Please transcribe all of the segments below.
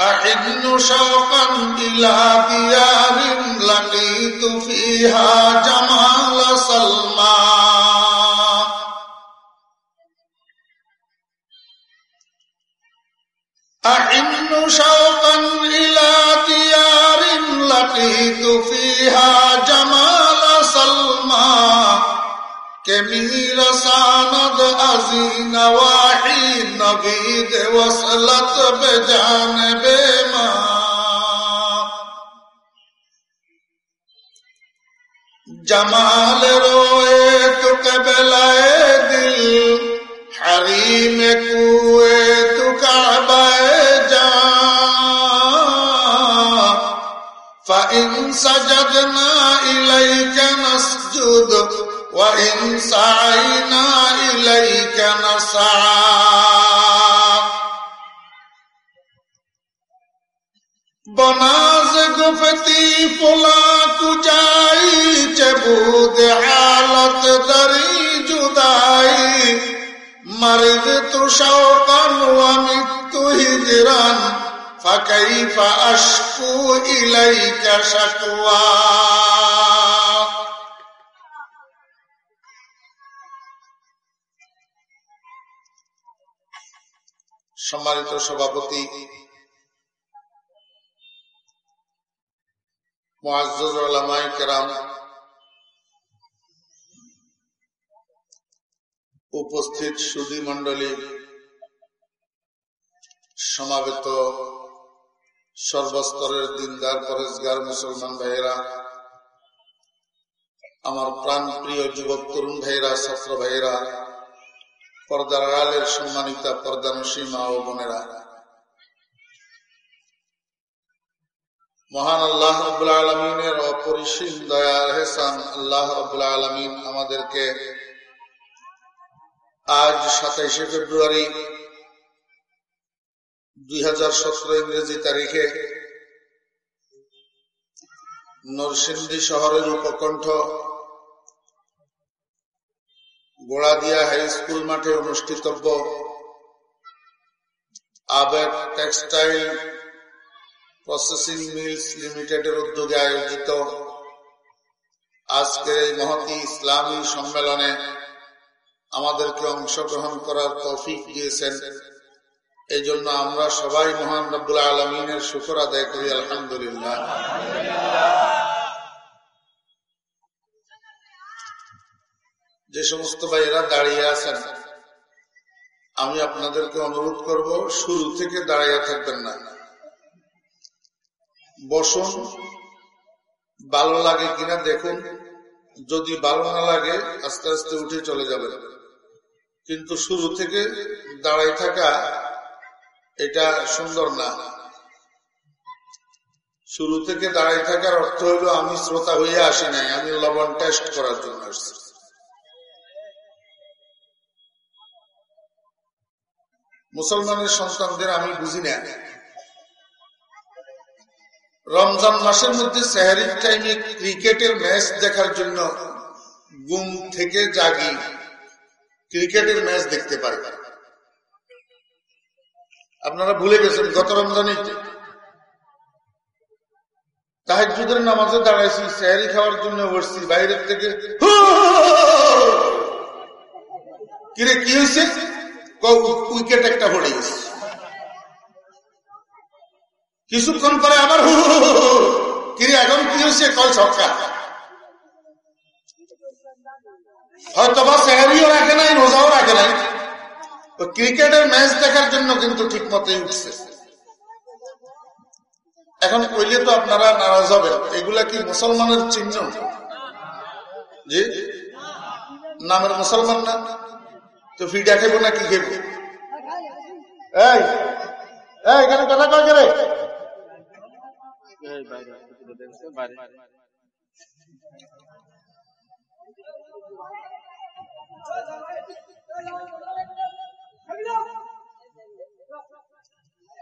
أحن شوقا إلى ديار لقيت فيها جمال سلمى أحن شوقا إلى ديار لقيت فيها جمال سلمى كميل صاند أزين واحد نغيد وصلت بجانب ما. جمال رويت قبل دل حريم قويت كعبة جان فإن سجدنا إليك نسجد وإن سعينا إليك نسعى بناز گفتی فلا کجائی چبود حالت دری جدائی مرد تو شوقا ومت هجرا فكيف أشكو إليك شكوى সম্মানিত সভাপতি উপস্থিত সুদী মন্ডলী সমাবেত সর্বস্তরের দিনদার পরেশগার মুসলমান ভাইয়েরা, আমার প্রাণ প্রিয় যুবক তরুণ ভাইয়েরা, ছাত্র ভাইয়েরা পর্দার আড়ালের সম্মানিতা পর্দানসী মা ও বোনেরা। মহান আল্লাহ রবুল্লা আলমিনের অপরিসীম দয়ার হেসান আল্লাহ রবুল্লা আলমিন আমাদেরকে আজ সাতাইশে ফেব্রুয়ারি দুই হাজার সতেরো ইংরেজি তারিখে নরসিংদী শহরের উপকণ্ঠ গোড়াদিয়া হাই স্কুল মাঠে অনুষ্ঠিতব্য আবেগ টেক্সটাইল প্রসেসিং মিলস লিমিটেডের উদ্যোগে আয়োজিত আজকের এই মহতি ইসলামী সম্মেলনে আমাদেরকে অংশগ্রহণ করার তৌফিক দিয়েছেন। এই জন্য আমরা সবাই মহান রব্বুল আলমিনের শুকর আদায় করি, আলহামদুলিল্লাহ। যে সমস্ত ভাইয়েরা দাঁড়িয়ে আছেন, আমি আপনাদেরকে অনুরোধ করব, শুরু থেকে দাঁড়িয়ে থাকবেন না। বসুন, ভালো লাগে কিনা দেখুন, যদি ভালো না লাগে, আস্তে আস্তে উঠে চলে যাবেন। কিন্তু শুরু থেকে দাঁড়াই থাকা, এটা সুন্দর না। শুরু থেকে দাঁড়াই থাকার অর্থ হইল আমি শ্রোতা হইয়া আসি নাই, আমি লবণ টেস্ট করার জন্য আসছি। মুসলমানের সন্তানদের আমি বুঝি না। রমজান মাসের মধ্যে সেহারির টাইমে ক্রিকেটের ম্যাচ দেখার জন্য গুম থেকে জাগি। ক্রিকেটের ম্যাচ দেখতে পারে। আপনারা ভুলে গেছেন, গত রমজানে তাহাজুদের নামাজে দাঁড়াইছি, সেহারি খাওয়ার জন্য বসছি, বাইরের থেকে কিরে, কি হয়েছে উইকেট একটা পড়ে গেছে। কিছুক্ষণ পরে আবার হু কিরে এখন কি হয়েছে? কয়, ছক্কা। হয়তো বা স্যাহারিও রাখে নাই রোজাও রাখে নাই। তো ক্রিকেটের ম্যাচ দেখার জন্য কিন্তু ঠিক মতোই উঠছে এখন কইলে তো আপনারা নারাজ হবেন। এগুলা কি মুসলমানের চিহ্ন? জি? নামের মুসলমান না? তো ফিডা খেবো না কি খেবো এই এখানে কথা কয় করে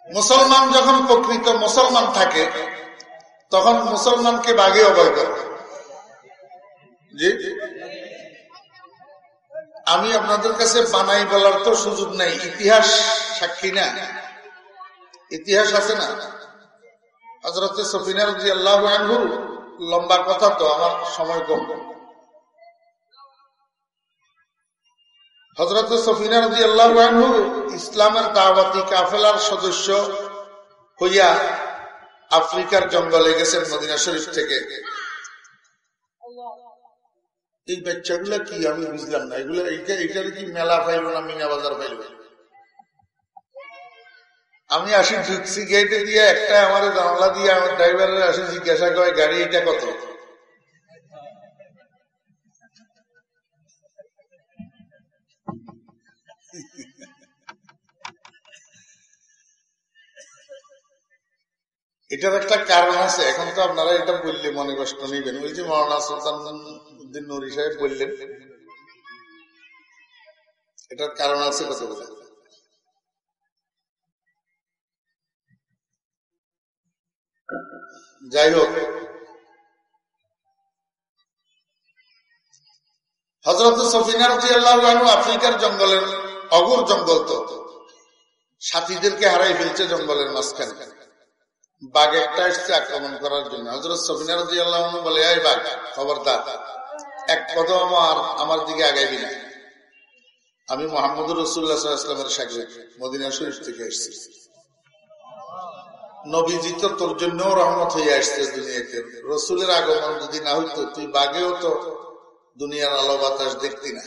মুসলমান যখন প্রকৃত মুসলমান থাকে তখন মুসলমানকে বাঘে অবয় করে। জি? আমি আপনাদের কাছে বানাই বলার তো সুযোগ নাই। ইতিহাস সাক্ষী না। ইতিহাস আছে না? হজরত সফিনার জি আল্লাহ লম্বা কথা তো, আমার সময় কম। হজরত সফিনার জি আল্লাহ ইসলামের দাওয়াতি কাফেলার সদস্য হইয়া আফ্রিকার জঙ্গলে গেছেন মদিনা শরীফ থেকে। এই বাচ্চাগুলা কি আমি বুঝলাম না। এগুলো এইটার কি মেলা পাইল না মিনা বাজার পাইল? আমি আসি ঢুকছি গেটে দিয়ে একটা আমার জানলা দিয়ে আমার ড্রাইভারের আসি জিজ্ঞাসা করে, গাড়ি এটা কত? এটার একটা কারণ আছে। এখন তো আপনারা এটা বললে মনে কষ্ট নেবেন। ওই যে মৌলানা সুলতান উদ্দিন নুরি সাহেব বললেন, এটার কারণ আছে কত বলে যাই হোক হজরত আফ্রিকার জঙ্গলের অগর জঙ্গল তো। সাথীদেরকে হারাই ফেলছে জঙ্গলের মাঝখানে। বাঘ একটা এসছে আক্রমণ করার জন্য। হজরত সফিনার বলে, এই বাঘ, খবরদার এক কদম আমার আমার দিকে আগাইবি না। আমি মোহাম্মদ রসুল্লাহামের সাথে মদিনা শরীফ থেকে এসেছি নবীজি তো তোর জন্য রহমত হয়ে আসছে দুনিয়াতে। রসুলের আগমন যদি না হইতো, তুই বাঘেও তো দুনিয়ার আলো বাতাস দেখতি না।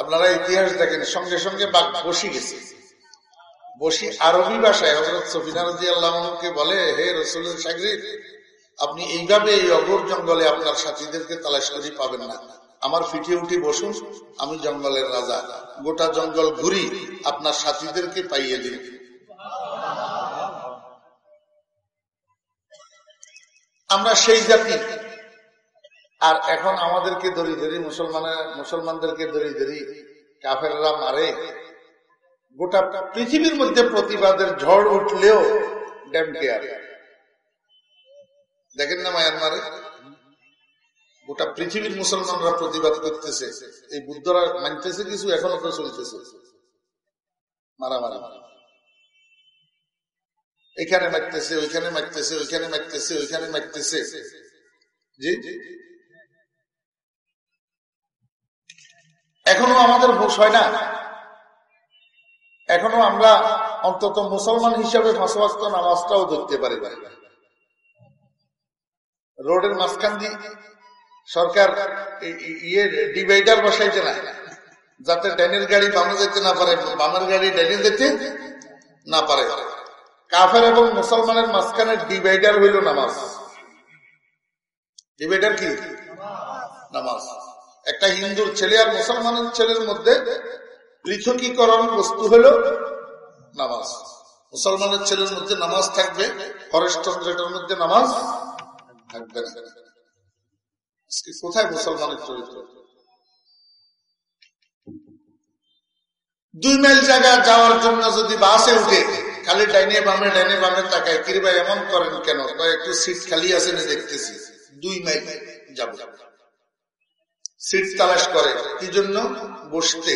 আপনারা ইতিহাস দেখেন, সঙ্গে সঙ্গে বাঘ বসি গেছে। বসি আরবি ভাষায় হজরত সফিনা রাজি আল্লাহকে বলে, হে রসুলের সাগরিদ আপনি এইভাবে এই অগর জঙ্গলে আপনার সাথীদেরকে তালাশ করি পাবেন না। আমার ফিটে উঠি বসুন, আমি জঙ্গলের রাজা। গোটা জঙ্গল ঘুরি, আপনার সাথীদেরকে পাইয়ে দিন। আমরা সেই জাতি। আর এখন আমাদেরকে ধরি ধরি মুসলমানের মুসলমানদেরকে ধরি ধরি কাফেররা মারে। গোটা পৃথিবীর মধ্যে প্রতিবাদের ঝড় উঠলেও ড্যাম কেয়ার। দেখেন না মায়ানমারে? গোটা পৃথিবীর মুসলমানরা প্রতিবাদ করতেছে। এই বুদ্ধরা মানতেছে কিছু, এখনও তো চলতেছে। মারামারি। এখানে মারতেছে, ওইখানে মারতেছে ওইখানে মারতেছে ওইখানে মারতেছে। জি? এখনও আমাদের হুশ হয় না। এখনও আমরা অন্তত মুসলমান হিসাবে ফাঁসওয়াস্ত নামাজটাও ধরতে পারি রোডের মাঝখান দিয়ে সরকার ইয়ে ডিভাইডার বসাইছে না। যাতে ড্যানের গাড়ি বামে যেতে না পারে, বামের গাড়ি ড্যানে যেতে না পারে। কাফের এবং মুসলমানের মাঝখানে ডিভাইডার হইল নামাজ। ডিভাইডার কি? নামাজ। একটা হিন্দুর ছেলে আর মুসলমানের ছেলের মধ্যে পৃথকীকরণ বস্তু হল নামাজ। মুসলমানের ছেলের মধ্যে নামাজ থাকবে ফরেস্ট্রেটার মধ্যে নামাজ থাকবে না কোথায় মুসলমানের চরিত্র? দুই মাইল জায়গা যাওয়ার জন্য যদি বাসে উঠে খালি ডাইনে বামে ডাইনে বামে তাকায় কিরবা এমন করেন কেন? একটু সিট খালি আছে না দেখতেছি। দুই মাইল যাব। সিট তালাশ করে। কি জন্য? বসতে।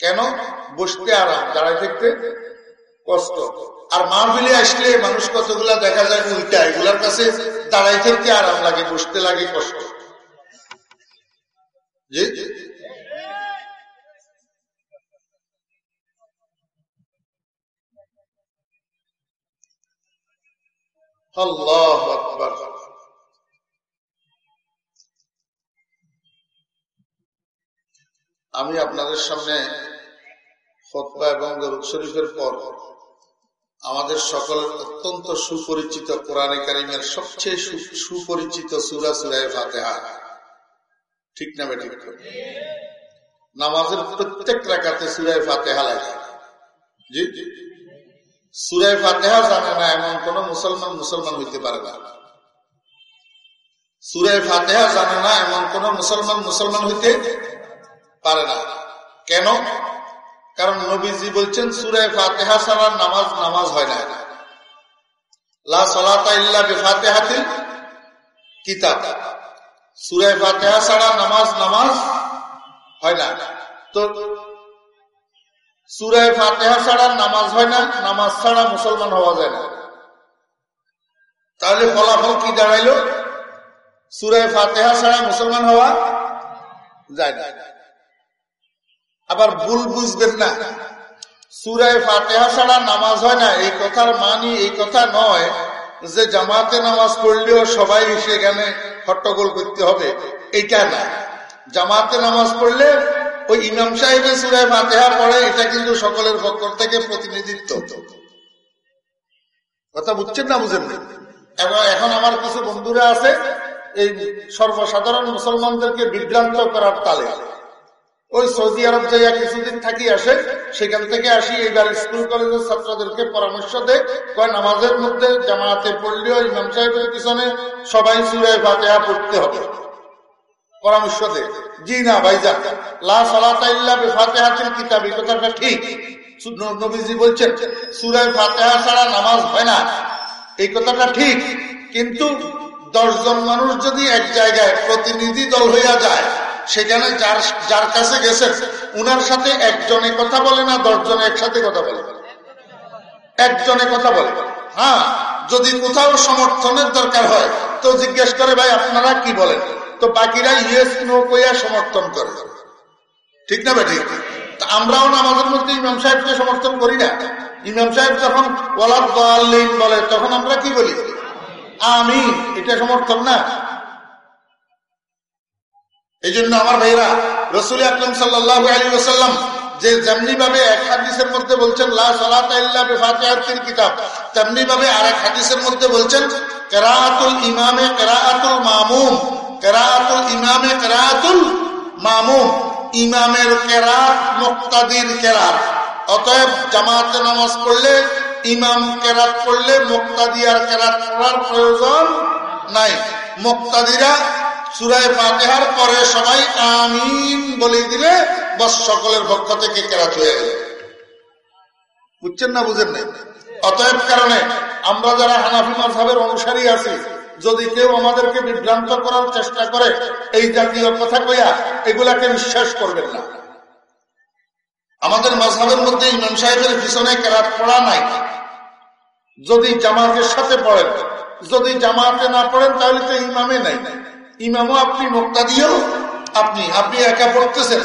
কেন? বসতে আরাম, দাঁড়ায় থাকতে কষ্ট। আর মাহফিলে আসলে মানুষ কতগুলা দেখা যায় উল্টা এগুলার কাছে দাঁড়াই থাকতে আরাম লাগে, বসতে লাগে কষ্ট। আমি আপনাদের সামনে ফতবা এবং দরুদ শরীফের পর আমাদের সকলের অত্যন্ত সুপরিচিত কোরআনে কারিমের সবচেয়ে সুপরিচিত সুরা সুরায় ফাতেহা। ঠিক না বেঠিক? নামাজের প্রত্যেক রাখাতে সুরায় ফাতেহা লাগে। জি? সুরায় ফাতেহা জানে না এমন কোন মুসলমান মুসলমান হইতে পারে না। সুরায় ফাতেহা জানে না এমন কোন মুসলমান মুসলমান হইতে পারে না। কেন? কারণ নবীজি বলছেন সুরায় ফাতেহা ছাড়া নামাজ নামাজ হয় না। নামাজ ফাতেহা নামাজ হয় না, নামাজ ছাড়া মুসলমান হওয়া যায় না। তাহলে ফলাফল কি দাঁড়াইল? সুরায় ফাতেহা ছাড়া মুসলমান হওয়া যায় না। আবার ভুল বুঝবেন না। সুরায় ফাতেহা ছাড়া নামাজ হয় না। এই কথার মানি, এই কথা নয় যে জামাতে নামাজ পড়লেও সবাই সেখানে হট্টগোল করতে হবে। এটা না। জামাতে নামাজ পড়লে ওই ইমাম সাহেবের সুরায় ফাতেহা পড়ে, এটা কিন্তু সকলের পক্ষ থেকে প্রতিনিধিত্ব। কথা বুঝছেন না বুঝেন এবং এখন আমার কিছু বন্ধুরা আছে, এই সর্বসাধারণ মুসলমানদেরকে বিভ্রান্ত করার তালে। ওই সৌদি আরব যাইয়া কিছুদিন থাকি আসে, সেখান থেকে আসি, এইবার স্কুল কলেজের ছাত্রদেরকে পরামর্শ দেয় নামাজের মধ্যে জামাতে পড়লেও ইমাম সাহেবের পিছনে সবাই সুরায় ফাতেহা পড়তে হবে। পরামর্শ দেয়, জি না ভাই যান লা সালাতাইল্লা বেফাতেহাতিল কিতাব। এই কথাটা ঠিক। নবীজি বলছেন, সুরায় ফাতেহা ছাড়া নামাজ হয় না। এই কথাটা ঠিক, কিন্তু দশজন মানুষ যদি এক জায়গায় প্রতিনিধি দল হইয়া যায় সেখানে যার যার কাছে গেছেন, উনার সাথে একজনে কথা বলে না, দশজনে একসাথে কথা বলে? একজনে কথা বলে। হ্যাঁ যদি কোথাও সমর্থনের দরকার হয়, তো জিজ্ঞেস করে, ভাই, আপনারা কি বলেন? তো বাকিরা ইয়েস নো কইয়া সমর্থন করে। ঠিক না ভাই ঠিক আমরাও আমাদের মধ্যে ইমাম সাহেবকে সমর্থন করি না। ইমাম সাহেব যখন ওলাদ বলে, তখন আমরা কি বলি? আমি এটা সমর্থন না। এই জন্য আমার ভাইরা, রসুল আকরম সাল্লাহ যে যেমনি ভাবে এক হাদিসের মধ্যে বলছেন কিতাব তেমনি ভাবে আর এক হাদিসের মধ্যে বলছেন কেরাতুল ইমামে কেরাতুল মামুম কেরাতুল ইমামে কেরাতুল মামুম ইমামের কেরাত মুক্তাদির কেরাত অতএব জামাতে নামাজ পড়লে, ইমাম কেরাত পড়লে মুক্তাদিয়ার কেরাত পড়ার প্রয়োজন নাই। মুক্তাদিরা সুরায় ফাতেহার পরে সবাই আমিন বলে দিলে বস সকলের পক্ষ থেকে কেরাত হয়ে গেল। বুঝছেন না বুঝেন নাই? অতএব কারণে আমরা যারা হানাফি মাঝহের অনুসারী আছি, যদি কেউ আমাদেরকে বিভ্রান্ত করার চেষ্টা করে, এই জাতীয় কথা কইয়া এগুলাকে বিশ্বাস করবেন না। আমাদের মাঝহের মধ্যে ইমাম সাহেবের পিছনে কেরাত পড়া নাই। যদি জামাতের সাথে পড়েন, যদি জামাতে না পড়েন, তাহলে তো ইমামে নাই। ইমামও আপনি মোক্তা দিয়েও আপনি আপনি একা পড়তেছেন।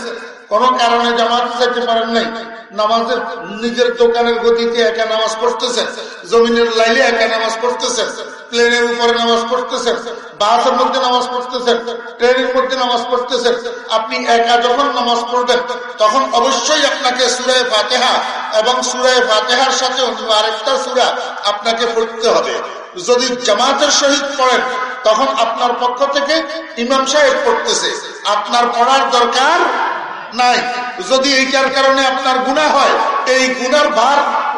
কোন কারণে জামাত যেতে পারেন নাই। নামাজের, নিজের দোকানের গতিতে একা নামাজ পড়তেছেন। জমিনের লাইলে একা নামাজ পড়তেছেন। প্লেনের উপরে নামাজ পড়তেছেন। বাসের মধ্যে নামাজ পড়তেছেন। ট্রেনের মধ্যে নামাজ পড়তেছেন। আপনি একা যখন নামাজ পড়বেন, তখন অবশ্যই আপনাকে সুরায় ফাতেহা এবং সুরায় ফাতেহার সাথে অন্য আরেকটা সুরা আপনাকে পড়তে হবে। যদি জামাতের সহিত পড়েন তখন আপনার পক্ষ থেকে ইমাম সাহেব পড়তেছে। আপনার পড়ার দরকার নাই। যদি এইটার কারণে আপনার গুণা হয়, এই গুনার ভার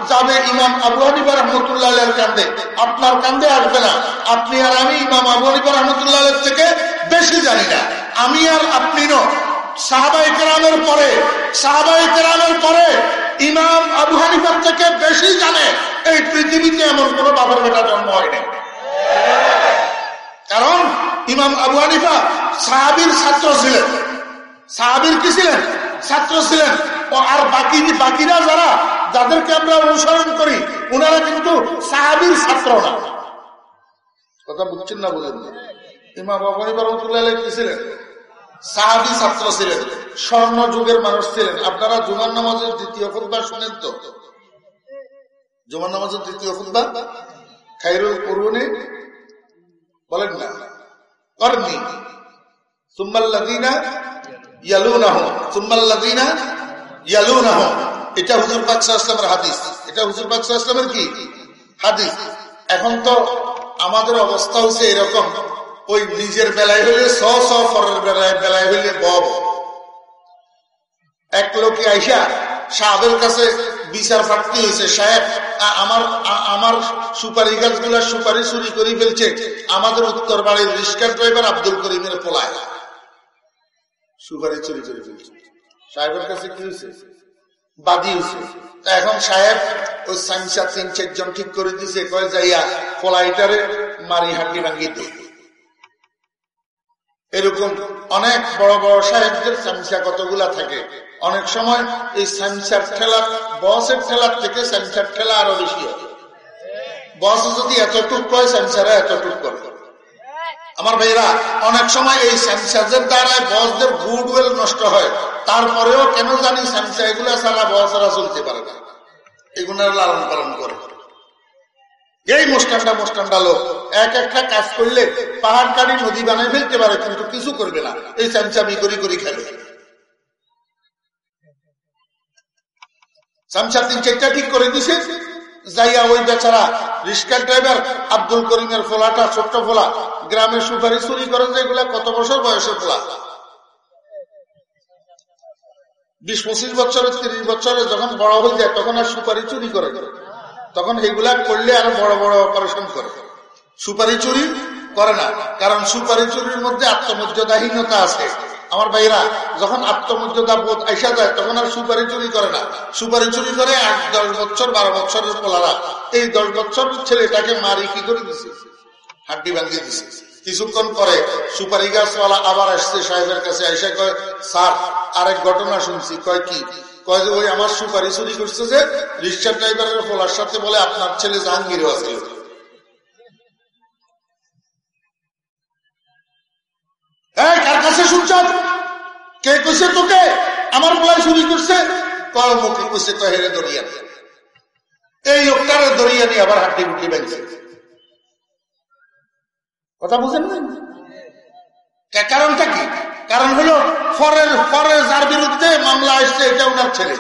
যাবে ইমাম আবু হানিবা রহমতুল্লাহ কান্দে আপনার কান্দে আসবে না। আপনি আর আমি ইমাম আবু হানিবা রহমতুল্লাহ থেকে বেশি জানি না। আমি আর আপনি ন সাহাবাই কেরামের পরে সাহাবাই কেরামের পরে ইমাম আবু হানিফার থেকে বেশি জানে, এই পৃথিবীতে এমন কোন বাবার বেটা জন্ম হয়নি। কারণ ইমাম আবু হানিফা সাহাবির ছাত্র ছিলেন। সাহাবির কি ছিলেন? ছাত্র ছিলেন। আর বাকি, বাকিরা যারা, যাদেরকে আমরা অনুসরণ করি ওনারা কিন্তু সাহাবির ছাত্র না। কথা বুঝছেন না বলেন ইমাম আবু হানিফা রহমতুল্লাহ কি ছিলেন? সাহাবি ছাত্র ছিলেন, স্বর্ণ যুগের মানুষ ছিলেন। আপনারা জুমার নামাজের দ্বিতীয় শুনেন তো? জুমার নামাজের দ্বিতীয় খাইরুল বলেন না। এটা হাদিস। এটা হুজুর আসলামের কি? হাদিস। এখন তো আমাদের অবস্থা হচ্ছে এরকম। ওই নিজের বেলায় হইলে স স, ফরের বেলায় বেলায় হইলে বব এক লোকে আইসা সাহেবের কাছে বিচার প্রার্থী হয়েছে, সাহেব আমার আমার সুপারি গাছগুলা সুপারি চুরি করে ফেলছে। আমাদের উত্তর বাড়ির রিস্কার ড্রাইভার আব্দুল করিমের পোলায়। সুপারি চুরি করে ফেলছে। সাহেবের কাছে কি হয়েছে? বাদি হয়েছে। এখন সাহেব ওই সাইন্সা তিন, চারজন ঠিক করে দিছে, কয়ে, যাইয়া পোলাইটারে মারি হাঁটি ভাঙ্গি দিয়ে এরকম অনেক বড় বড় সাহেবদের চামচা কতগুলা থাকে। অনেক সময় এই স্যামসার ঠেলা, বসের ঠেলার থেকে স্যামসার ঠেলা আরও বেশি হয়। বস যদি এতটুক কয় স্যামসারা এতটুক করে। আমার ভাইরা অনেক সময় এই স্যামসাজের দ্বারায় বসদের গুডওয়েল নষ্ট হয়। তারপরেও কেন জানি স্যামসা এগুলা সারা বসরা চলতে পারে না। এগুলো লালন পালন করে। এই মোস্টানটা মোস্টানটা লোক। এক একটা কাজ করলে পাহাড় কাড়ি নদী বানায় ফেলতে পারে, কিন্তু কিছু করবে না। এই চামচামি করি করি খেলে। চামচা তিন চারটা ঠিক করে দিছে। যাইয়া ওই বেচারা ড্রাইভার আব্দুল করিমের ফোলাটা, ছোট্ট ফোলা গ্রামে সুপারি চুরি করে যেগুলা কত বছর বয়সের ফোলা? বিশ পঁচিশ বছরের তিরিশ বছরে যখন বড় হয়ে যায়, তখন আর সুপারি চুরি করে তখন এগুলা করলে আরও বড় বড় অপারেশন করে। সুপারি চুরি করে না, কারণ সুপারি চুরির মধ্যে আত্মমর্যাদাহীনতা আছে। আমার ভাইরা যখন আত্মমর্যাদা বোধ আইসা যায়, তখন আর সুপারি চুরি করে না। সুপারি চুরি করে আট দশ বছর, বারো বছরের পোলারা। এই দশ বছর ছেলেটাকে মারি কি করে দিছে? হাড্ডি ভাঙিয়ে দিছে। কিছুক্ষণ পরে সুপারি গাছওয়ালা আবার আসছে সাহেবের কাছে, আইসা কয়, স্যার, আরেক ঘটনা শুনছি। কয় কি? কয় ওই আমার করছে যে রিক্সা ড্রাইভারের সাথে বলে আপনার ছেলে আছে। কাছে কে তোকে? আমার পোলাই চুরি করছে? কয় হেরে দরিয়া এই লোকটারে দরিয়া নিয়ে আবার হাড্ডি গুটি ব্যাংছে কথা বুঝেন কারণটা কি? কারণ হলো ফরের ফরে যার বিরুদ্ধে মামলা আসছে, এটা উনার ছেলে।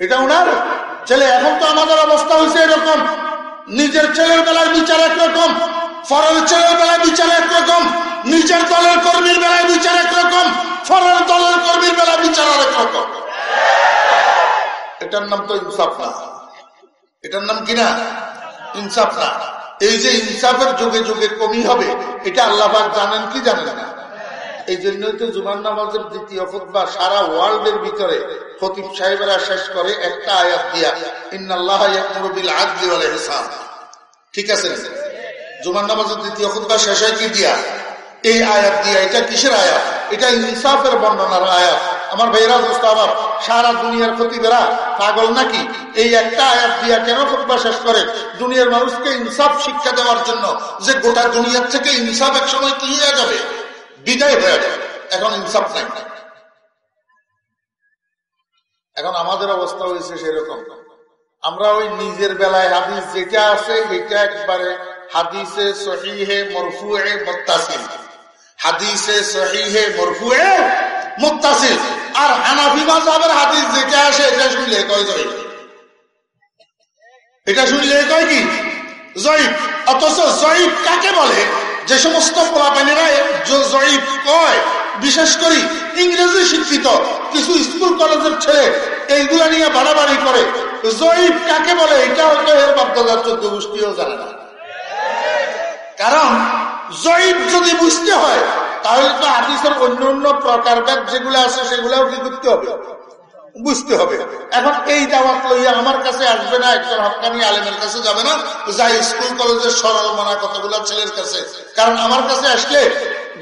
এটা উনার ছেলে। এখন তো আমাদের অবস্থা হয়েছে এরকম। নিজের ছেলের বেলার বিচার একরকম ফরের ছেলের বেলায় বিচার একরকম, নিজের দলের কর্মীর বেলায় বিচার একরকম ফরের দলের কর্মীর বেলা বিচার আরেক রকম এটার নাম তো ইনসাফ না। এটার নাম কিনা ইনসাফ না। এই যে ইনসাফের যুগে যুগে কমি হবে, এটা আল্লাহবাক জানেন কি জানেন না? এই জন্যই তো জুমান নামাজের দ্বিতীয় ফুটবা সারা ওয়ার্ল্ড এর ভিতরে ফতিব সাহেবেরা শেষ করে একটা আয়াত দিয়া ইন্নআল্লাহ হিসাব ঠিক আছে? জুমান নামাজের দ্বিতীয় ফুটবা শেষ হয় কি দিয়া? এই আয়াত দিয়া, এটা কিসের আয়াত? এটা ইনসাফের বর্ণনার আয়াত। আমার ভাইরা দোস্ত আবার সারা দুনিয়ার ক্ষতিবেরা পাগল নাকি? এই একটা আয়াত দিয়া কেন খুতবা শেষ করে? দুনিয়ার মানুষকে ইনসাফ শিক্ষা দেওয়ার জন্য যে গোটা দুনিয়ার থেকে ইনসাফ এক সময় কি হয়ে যাবে? বিদায় হয়ে যাবে এখন ইনসাফ নাই। এখন আমাদের অবস্থা হয়েছে সেরকম। আমরা ওই নিজের বেলায় হাদিস যেটা আছে এটা একবারে হাদিসে সহিহে, মরফুয়ে, মোত্তাসিল। হাদিসে সহিহে, মরফুয়ে, মোত্তাসিল। আর হানাফি মাযহাবের হাদিস যেটা আসে এটা শুনলে কয় জয়ীফ? এটা শুনলে কয় কি? জয়ীফ। অথচ জয়ীফ কাকে বলে? যে সমস্ত বিশেষ করি ইংরেজি শিক্ষিত, কিছু স্কুল, কলেজের ছেলে, এইগুলা নিয়ে বাড়াবাড়ি করে। জয়ীফ কাকে বলে? এটা হয়তো এর বাপদাদার চোদ্দ গোষ্ঠীও জানে না। কারণ জয়ীফ যদি বুঝতে হয়, তাহলে তো হাদিসের অন্য অন্য প্রকারভেদ যেগুলো আছে, সেগুলাও কি করতে হবে? বুঝতে হবে। এখন এই দাওয়াত লইয়া আমার কাছে আসবে না, একজন হকানি আলেমের কাছে যাবে না, যাই স্কুল কলেজের সরল মানা কতগুলো ছেলের কাছে। কারণ আমার কাছে আসলে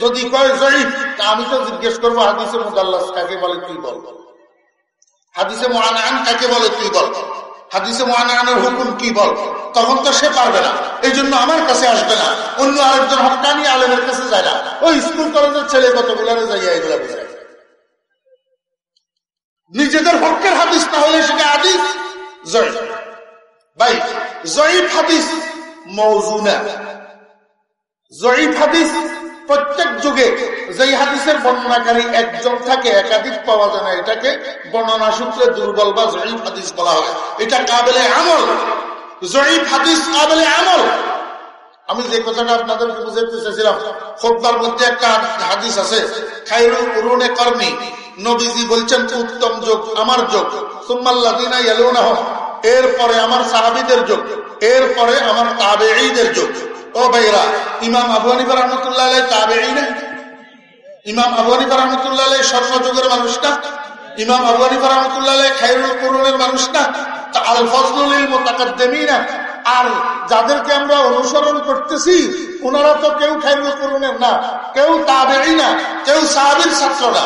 যদি কয় জয়ীফ তা আমি তো জিজ্ঞেস করব, হাদিসে মুদাল্লাস কাকে বলে তুই বল। হাদিসে মহানায়ন কাকে বলে তুই বল। হাদিসে মহানায়নের হুকুম কি বল। তখন তো সে পারবে না। এই জন্য আমার কাছে আসবে না। অন্য আরেকজন হকানি আলেমের কাছে যায় না। ওই স্কুল, কলেজের ছেলে কতগুলারে যাইয়া এগুলা বুঝায়। নিজেদের হকের হাদিস না হলে সেটা হাদিস জয় ভাই, জয়ীফ হাদিস মৌজুনা জয়ীফ হাদিস প্রত্যেক যুগে যেই হাদিসের বর্ণনাকারী একজন থাকে, একাধিক পাওয়া যায় না এটাকে। বর্ণনা সূত্রে দুর্বল বা জয়ীফ হাদিস বলা হয়। এটা কাবেলে আমল। জয়ীফ হাদিস কাবেলে আমল। আমি যে কথাটা আপনাদেরকে বুঝাতে চেয়েছিলাম খোদ্বার মধ্যে একটা হাদিস আছে খাইরুল উরুনে কর্মী। নবীজি বলছেন, উত্তম যোগ, আমার যোগ। ইয়ালুনাহ, এরপরে আমার সাহাবিদের যোগ, এরপরে আমার তাবেঈদের যোগ। ও ভাইরা ইমাম আবু রহমতুল্লাহ তাবেঈ না ইমাম আবু রহমতুল্লাহ স্বর্ণযুগের মানুষটা ইমাম আবু রহমতুল্লাহ খাইরুল কুরুনের মানুষটা আল ফজলুল আর যাদেরকে আমরা অনুসরণ করতেছি ওনারা তো কেউ খাইরুল কুরুনের না, কেউ তাবেই না, কেউ সাহাবির ছাত্র না।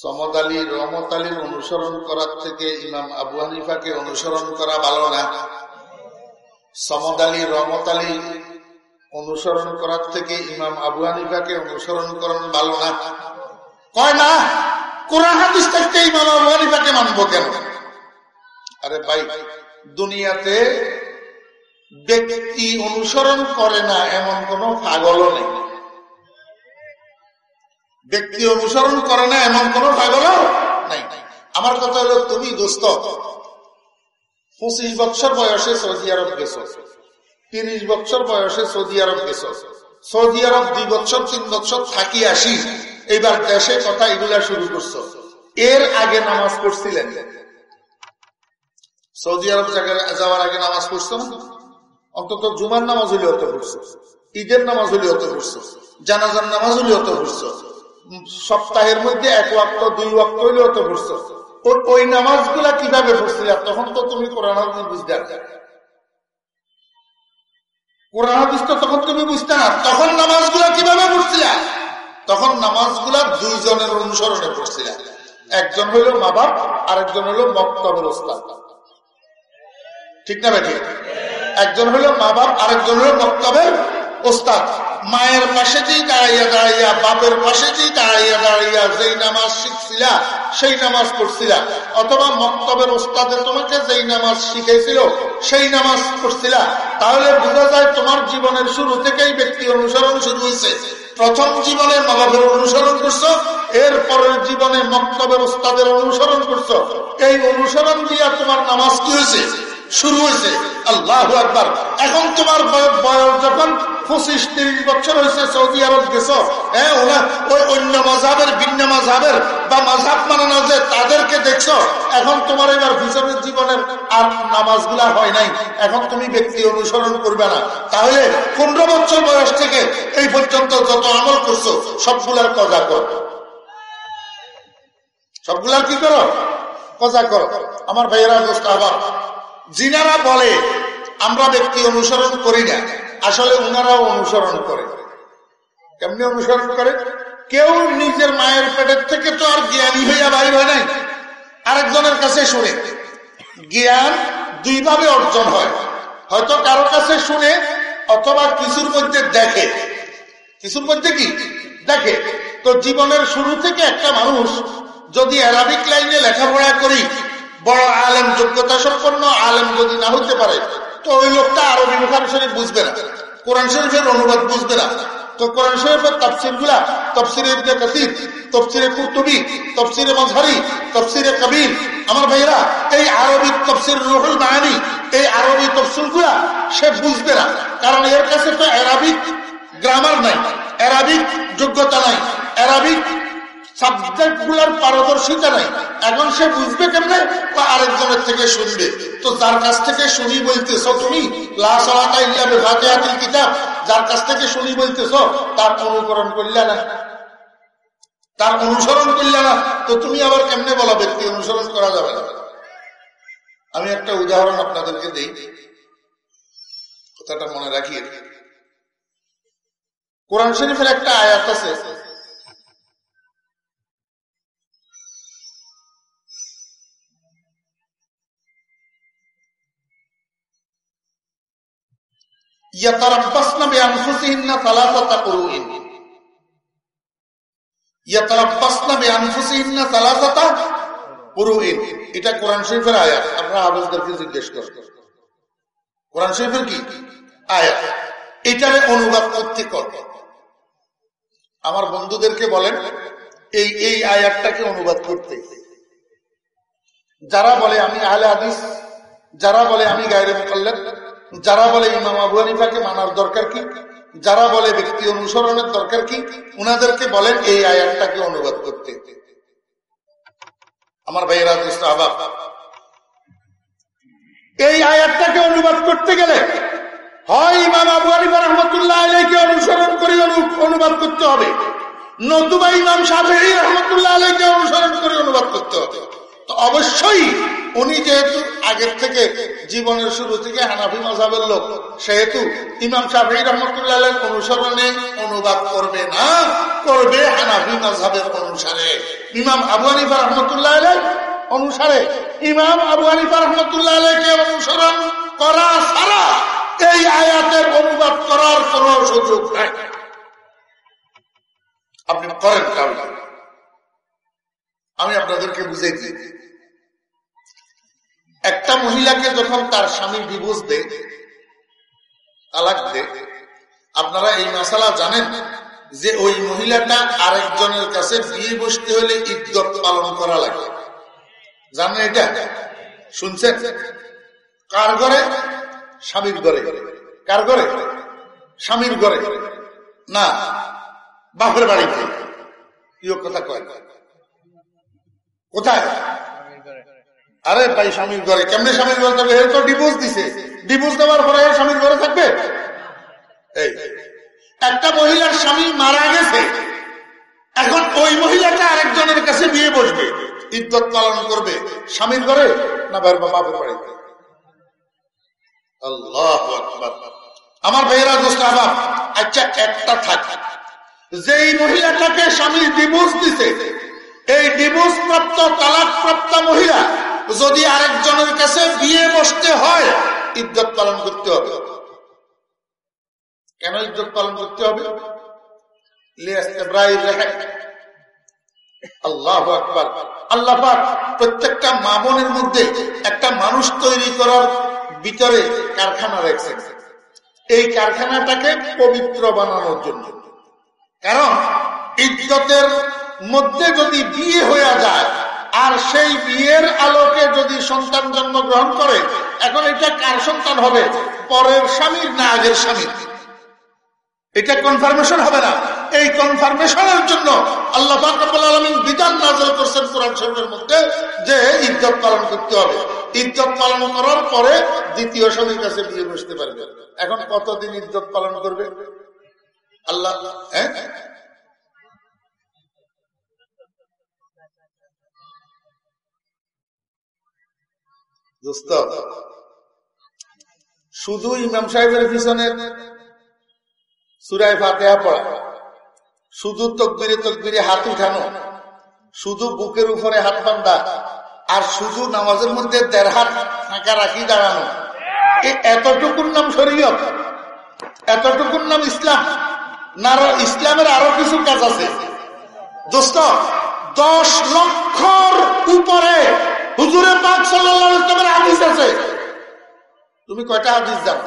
সমদ আলী রহমত আলীর অনুসরণ করার থেকে ইমাম আবু হানিফাকে অনুসরণ করা ভালো না। সমদ আলী রহমত আলী অনুসরণ করার থেকে ইমাম আবু হানিফাকে অনুসরণ করেন ভালো না। কয় না, কোরআন হাদিস থাকতে ইমাম আবু হানিফাকে মানবো কেন? আরে ভাই, দুনিয়াতে ব্যক্তি অনুসরণ করে না, এমন কোন পাগলও নেই। ব্যক্তি অনুসরণ করে না, এমন কোন আমার কথা হলো, তুমি দোস্ত, পঁচিশ বছর বয়সে সৌদি আরব গেছ, তিরিশ বছর বয়সে সৌদি আরব গেছ, সৌদি আরব দুই বছর, তিন বছর থাকি আসি এবার দেশে কথা এগুলা শুরু করছ। এর আগে নামাজ পড়ছিলেন। সৌদি আরব যাওয়ার আগে নামাজ পড়ছো না? অন্তত জুমার নামাজ হলে হতে পড়ছো, ঈদের নামাজ হলে হতে পড়ছো, জানাজার নামাজ হলে হতে পড়ছো। সপ্তাহের মধ্যে এক ওয়াক্ত, দুই ওয়াক্ত হইলে হতে পড়ছো। ওই নামাজগুলা কীভাবে পড়ছিলে? তখন তো তুমি কোরআন বুঝতে কোরআন হাদিস তো তখন তুমি বুঝতে না। তখন নামাজগুলা কীভাবে পড়ছিলা? তখন নামাজগুলা দুইজনের অনুসরণে পড়ছিলা। একজন হইল মা বাপ, আরেকজন হইল মক্তবের ওস্তাদ। ঠিক না বেঠিক একজন হলো মা বাপ, আরেকজন হলো বক্তব্যের ওস্তাদ। মায়ের পাশে যেই দাঁড়াইয়া দাঁড়াইয়া, বাপের পাশে যেই দাঁড়াইয়া দাঁড়াইয়া যেই নামাজ শিখছিলা, সেই নামাজ পড়ছিলা। অথবা মক্তবের ওস্তাদে তোমাকে যেই নামাজ শিখেছিল সেই নামাজ পড়ছিলা। তাহলে বোঝা যায় তোমার জীবনের শুরু থেকেই ব্যক্তি অনুসরণ শুরু হয়েছে প্রথম জীবনে মা বাপের অনুসরণ করছ এর পরের জীবনে মক্তবের ওস্তাদের অনুসরণ করছ। এই অনুসরণ দিয়া তোমার নামাজ কি হয়েছে শুরু হয়েছে। আল্লাহ আকবর। এখন তোমার বয়স যখন পঁচিশ তিরিশ বছর হয়েছে, সৌদি আরব গেছ হ্যাঁ ওরা ওই অন্য মজাবের, ভিন্ন মজাবের বা মজাব মানে না যে তাদেরকে দেখছ। এখন তোমার এবার ভিতরের জীবনের আর নামাজগুলা হয় নাই। এখন তুমি ব্যক্তি অনুসরণ করবে না। তাহলে পনেরো বছর বয়স থেকে এই পর্যন্ত যত আমল করছ, সবগুলার কজা কর। সবগুলার কি করো? কজা কর। আমার ভাইয়েরা দোস্ত, আবার জিনারা বলে, আমরা ব্যক্তি অনুসরণ করি না, আসলে উনারাও অনুসরণ করে। কেমনি অনুসরণ করে? কেউ নিজের মায়ের পেটের থেকে তো আর জ্ঞানী হইয়া বাইর হয় নাই। আরেকজনের কাছে শুনে। জ্ঞান দুইভাবে অর্জন হয়। হয়তো কারও কাছে শুনে, অথবা কিছুর মধ্যে দেখে। কিছুর মধ্যে কি? দেখে। তো জীবনের শুরু থেকে একটা মানুষ যদি অ্যারাবিক লাইনে লেখাপড়া করি বড় আলেম যোগ্যতা সম্পন্ন আলেম যদি না হতে পারে, তো ওই লোকটা আরবি মুখান শরীফ বুঝবে না, কোরআন শরীফের অনুবাদ বুঝবে না। তো কোরআন শরীফের তফসিরগুলা তফসিরে ইবনে কাসির, তফসিরে কুর্তুবি, তফসিরে মজহারি তফসিরে কবির, আমার ভাইরা এই আরবি তফসির রুহুল মাহানি এই আরবি তফসিলগুলা সে বুঝবে না। কারণ এর কাছে তো অ্যারাবিক গ্রামার নাই অ্যারাবিক যোগ্যতা নাই অ্যারাবিক পারদর্শিতা নাই। এখন সে বুঝবে কেমনে? বা আরেকজনের থেকে শুনবে। তো যার কাছ থেকে শুনি বলতেছ তুমি কিতাব, যার কাছ থেকে শুনি বলতেছ, তার অনুকরণ করলে না। তার অনুসরণ করলে না। তো তুমি আবার কেমনে বলা, ব্যক্তি অনুসরণ করা যাবে না। আমি একটা উদাহরণ আপনাদেরকে দিই। কথাটা মনে রাখিয়ে কোরআন শরীফের একটা আয়াত আছে এটা কোরআন শরীফের আয়াত। আপনারা জিজ্ঞেস কোরআন শরীফের কি? আয়াত। অনুবাদ করতে কর। আমার বন্ধুদেরকে বলেন, এই এই আয়াতটাকে অনুবাদ করতে। যারা বলে আমি আহলে হাদিস, যারা বলে আমি গায়ের মোকাল্লেন যারা বলে ইমাম আবু হানিফাকে মানার দরকার কি? যারা বলে ব্যক্তি অনুসরণের দরকার কি? উনাদেরকে বলেন এই আয়াতটাকে অনুবাদ করতে। আমার ভাইয়েরা আবাব এই আয়াতটাকে অনুবাদ করতে গেলে হয় ইমাম আবু হানিফা রহমতুল্লাহ আলাইকে অনুসরণ করে অনুবাদ করতে হবে, নতুবা ইমাম সাহেব রহমতুল্লাহ আলাইকে অনুসরণ করে অনুবাদ করতে হবে। তো অবশ্যই উনি যেহেতু আগের থেকে জীবনের শুরু থেকে হানাফি মজাবের লোক, সেহেতু ইমাম শাহি রহমতুল্লাহ অনুসরণে অনুবাদ করবে না, করবে হানাফি মজাবের অনুসারে। ইমাম আবু হানিফা রহমতুল্লাহ অনুসারে। ইমাম আবু হানিফা রহমতুল্লাহ আলাইকে অনুসরণ করা ছাড়া এই আয়াতের অনুবাদ করার কোন সুযোগ নাই। আপনি করেন আমি আপনাদেরকে বুঝে দিই। একটা মহিলাকে যখন তার স্বামী ডিভোর্স দে তালাক দে আপনারা এই মশালা জানেন যে ওই মহিলাটা আরেকজনের কাছে বিয়ে বসতে হলে ইজ্জত পালন করা লাগে। জানেন এটা? শুনছেন? কার ঘরে? স্বামীর ঘরে। কার ঘরে? স্বামীর ঘরে। না, বাপের বাড়িতে। প্রিয় কথা কয়। কোথায়? আরে ভাই, স্বামীর ঘরে কেমনে স্বামীর ঘরে থাকবে? তো ডিভোর্স দিছে। ডিভোর্স দেওয়ার পরে স্বামীর ঘরে থাকবে? একটা মহিলার স্বামী মারা গেছে, এখন ওই মহিলাটা আরেকজনের কাছে বিয়ে বসবে ইদ্যত পালন করবে, স্বামীর ঘরে না বাপের বাড়িতে? আল্লাহ আমার ভাইয়েরা, দোস্ত আবার আচ্ছা একটা থাক। যেই মহিলাটাকে স্বামী ডিভোর্স দিছে, এই ডিভোর্স প্রাপ্ত তালাক প্রাপ্ত মহিলা যদি আরেকজনের কাছে বিয়ে বসতে হয়, ইজ্জত পালন করতে হবে। কেন ইজ্জত পালন করতে হবে? আল্লাহ আকবর। আল্লাহ প্রত্যেকটা মা বোনের মধ্যে একটা মানুষ তৈরি করার ভিতরে কারখানা রেখেছে। এই কারখানাটাকে পবিত্র বানানোর জন্য। কারণ ইজ্জতের মধ্যে যদি বিয়ে হয়ে যায় আর সেই বিয়ের আলোকে যদি সন্তান জন্মগ্রহণ করে, এখন এটা কার সন্তান হবে? পরের স্বামীর না আগের স্বামীর? এটা কনফার্মেশন হবে না। এই কনফার্মেশনের জন্য আল্লাহ আলমিন বিধান নাজল করছেন কোরআন শরীফের মধ্যে যে ইজ্জত পালন করতে হবে। ইজ্জত পালন করার পরে দ্বিতীয় স্বামীর কাছে বিয়ে বসতে পারবে। এখন কতদিন ইজ্জত পালন করবে? আল্লাহ হ্যাঁ? শুধু ইমাম সাহেবের সুরায় পড়া, শুধু তকবিরে তকবিরে হাত উঠানো, শুধু বুকের উপরে হাত বান্ধা আর শুধু নামাজের মধ্যে দেড় হাত ফাঁকা রাখি দাঁড়ানো এতটুকুর নাম শরীয়ত, এতটুকুর নাম ইসলাম, না ইসলামের আরও কিছু কাজ আছে। দোস্ত, দশ লক্ষর উপরে হুজুরে পাক সাল্লামের হাদিস আছে। তুমি কয়টা হাদিস জান?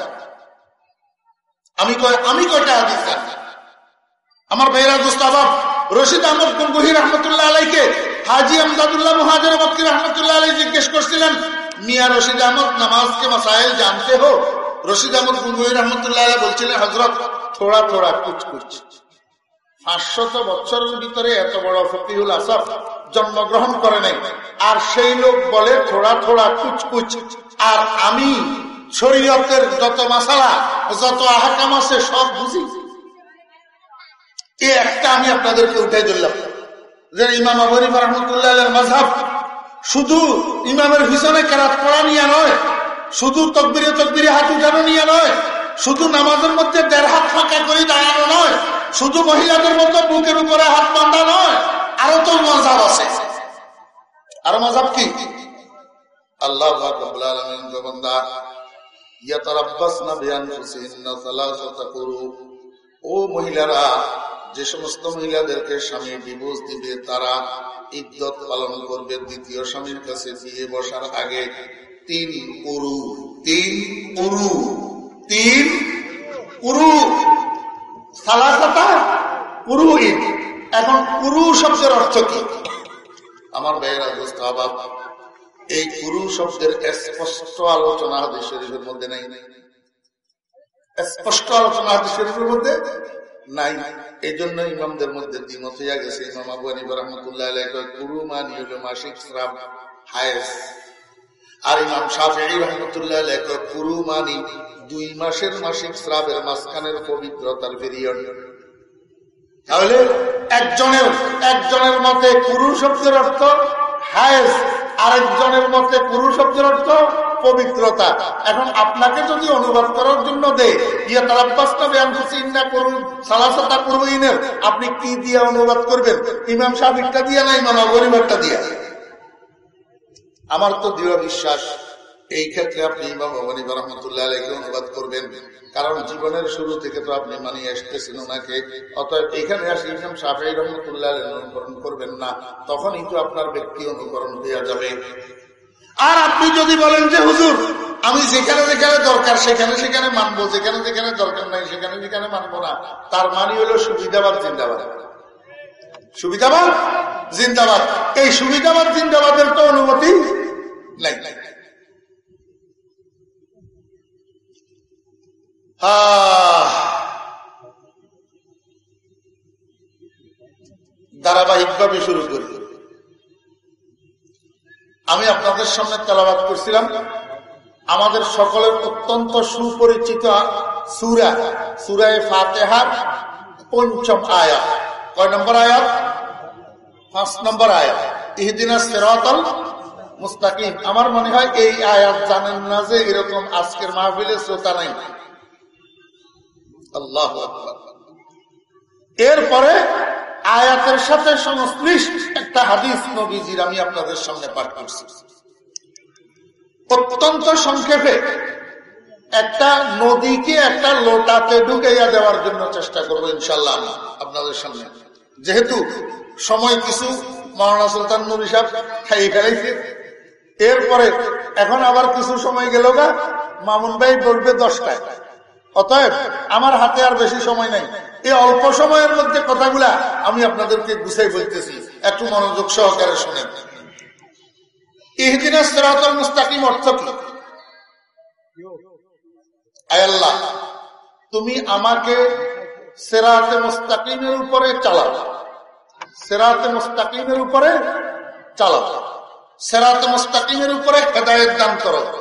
আমি আমি কয়টা হাদিস জান? আমার ভাইরা দুস্তাবাব রশিদ আহমদ গঙ্গুহি রহমতুল্লাহ আলাইকে, হাজি আমদাদুল্লাহ মহাজের মক্কি রহমতুল্লাহ আলাই জিজ্ঞেস করছিলেন, মিয়া রশিদ আহমদ, নামাজকে মাসাইল জানতে হো রশিদ আহমদ গঙ্গুহি রহমতুল্লাহ আলাই বলছিলেন হজরত থোড়া থোড়া কুচ কুচ পাঁচশত বছরের ভিতরে এত বড় ফকিহুল আসফ জন্মগ্রহণ করে নাই। আর সেই লোক বলে, থোড়া থোড়া, কুচকুচ। আর আমি শরীয়তের যত মাসালা, যত আহাকাম আছে, সব বুঝি। একটা আমি আপনাদেরকে উঠে দিলাম যে ইমাম আবরিফ রহমতুল্লাহ মাঝাব শুধু ইমামের পিছনে কেরাত পড়া নিয়ে নয়, শুধু তকবিরে তকবিরে হাত উঠানো নিয়ে নয়, শুধু নামাজের মধ্যে দেড় হাত ফাঁকা করে দাঁড়ানো নয়, শুধু মহিলাদের মতো বুকের উপরে হাত বান্ধা নয় আরও তো মজাব আছে। আরও মজাব কি? আল্লাহ ও মহিলারা, যে সমস্ত মহিলাদেরকে স্বামী ডিভোর্স দিবে, তারা ইজ্জত পালন করবে, দ্বিতীয় স্বামীর কাছে বিয়ে বসার আগে তিন পুরু তিন পুরু তিন পুরু সালাসাতা পুরুহিত এখন কুরু শব্দের অর্থ কি? আমার ভাইয়েরা আবাব এই পুরু শব্দের স্পষ্ট আলোচনা হাদিস শরীফের মধ্যে নাই। স্পষ্ট আলোচনা হাদিস শরীফের মধ্যে নাই। এই জন্য ইমামদের মধ্যে দ্বিমত হইয়া গেছে। ইমাম আবু হানিফা রহমতুল্লাহ পুরু মানি হলো মাসিক শ্রাব হায়েস। আর ইমাম শাহি রহমতুল্লাহ পুরু মানি দুই মাসের মাসিক শ্রাবের মাঝখানের পবিত্রতার পিরিয়ড তাহলে একজনের একজনের মতে পুরুষ শব্দের অর্থ হায়েস, আরেকজনের মতে পুরুষ শব্দের অর্থ পবিত্রতা। এখন আপনাকে যদি অনুবাদ করার জন্য আপনি কি দিয়ে অনুবাদ করবেন? ইমাম সাহেবটা দিয়ে না ইমাম গরিবারটা দিয়ে। আমার তো দৃঢ় বিশ্বাস এই ক্ষেত্রে আপনি ইমাম অবনী রহমতুল্লাহ আলীকে অনুবাদ করবেন। কারণ জীবনের শুরু থেকে তো আপনি মানিয়ে আসতেছেন ওনাকে। অতএব এখানে আসি ইমাম সাফাই রহমতুল্লাহ আলী অনুকরণ করবেন না। তখনই তো আপনার ব্যক্তি অনুকরণ হইয়া যাবে। আর আপনি যদি বলেন যে, হুজুর, আমি যেখানে যেখানে দরকার, সেখানে সেখানে মানবো, যেখানে যেখানে দরকার নাই, সেখানে যেখানে মানবো না। তার মানে হলো সুবিধাবাদ জিন্দাবাদ। সুবিধাবাদ? জিন্দাবাদ। এই সুবিধাবাদ জিন্দাবাদের তো অনুমতি নাই নাই। ধারাবাহিকভাবে শুরু করি। আমি আপনাদের সামনে তেলাবাদ করছিলাম, আমাদের সকলের অত্যন্ত সুপরিচিত সুরা, সুরায় ফাতেহার পঞ্চম আয়াত। কয় নম্বর আয়াত? পাঁচ নম্বর আয়াত। ইহদিনা সেরাতল মুস্তাকিম। আমার মনে হয় এই আয়াত জানেন না যে এরকম আজকের মাহফিলে শ্রোতা নাই। আল্লাহ এরপরে আয়াতের সাথে সংশ্লিষ্ট একটা হাদিস নবীজির আমি আপনাদের সামনে পাঠ করছি। অত্যন্ত সংক্ষেপে একটা নদীকে একটা লোটাতে ঢুকাইয়া দেওয়ার জন্য চেষ্টা করব ইনশাল্লাহ আপনাদের সামনে। যেহেতু সময় কিছু মহানা সুলতান নবী সাহেব খাইয়ে ফেলাইছে। এরপরে এখন আবার কিছু সময় গেল গা, মামুন ভাই বলবে দশটায়। অতএব আমার হাতে আর বেশি সময় নাই। এই অল্প সময়ের মধ্যে কথাগুলা আমি আপনাদেরকে গুছাই বলতেছি। একটু মনোযোগ সহকারে শোনেন। ইহদিনা সেরাতল মুস্তাকিম অর্থ কি? আয়াল্লাহ তুমি আমাকে সেরাতে মুস্তাকিমের উপরে চালাও। সেরাতে মুস্তাকিমের উপরে চালাও। সেরাতে মুস্তাকিমের উপরে হেদায়ত দান করো।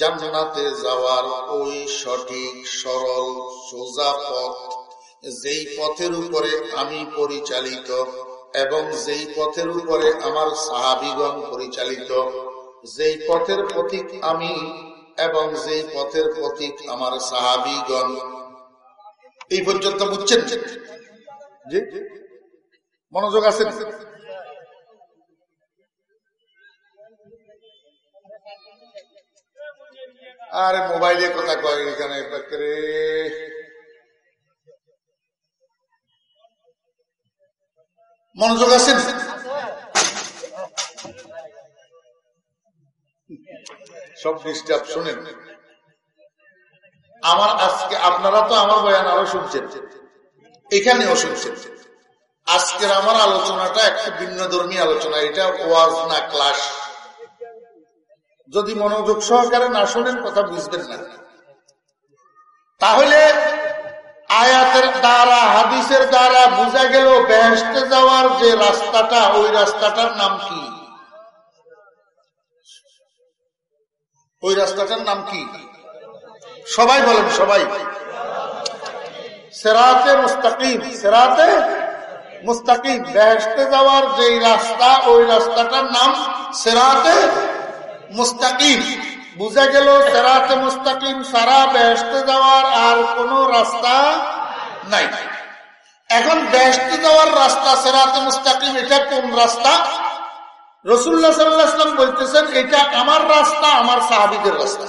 জান্নাতে যাওয়ার ওই সঠিক, সরল, সোজা পথ, যেই পথের উপরে আমি পরিচালিত এবং যেই পথের উপরে আমার সাহাবিগণ পরিচালিত, যেই পথের প্রতীক আমি এবং যেই পথের প্রতীক আমার সাহাবিগণ। এই পর্যন্ত বুঝছেন? মনোযোগ আছে? আর মোবাইলে কথা কয় এখানে মনোযোগ আছেন? সব ডিস্টার্ব শুনেন। আমার আজকে আপনারা তো আমার বয়ান আরও শুনছেন। এখানেও শুনছেন। আজকের আমার আলোচনাটা একটা ভিন্ন ধর্মী আলোচনা, এটা ওয়াজ না, ক্লাস। যদি মনোযোগ সহকারে না শোনেন, কথা বুঝবেন না। তাহলে আয়াতের দ্বারা, হাদিসের দ্বারা বোঝা গেল বেহেস্তে যাওয়ার যে রাস্তাটা, ওই রাস্তাটার নাম কি? ওই রাস্তাটার নাম কি? সবাই বলেন, সবাই। সেরাতে মুস্তাকিম সেরাতে মুস্তাকিম বেহেস্তে যাওয়ার যে রাস্তা, ওই রাস্তাটার নাম সেরাতে মুস্তাকিম। বুঝা গেল সেরাতে মুস্তাকিম সারা বেহেস্তে যাওয়ার আর কোন রাস্তা নাই। এখন বেহেস্তে যাওয়ার রাস্তা সেরাতে মুস্তাকিম, এটা কোন রাস্তা? রসুল্লাহ সাল্লাহাম বলতেছেন, এটা আমার রাস্তা, আমার সাহাবিদের রাস্তা।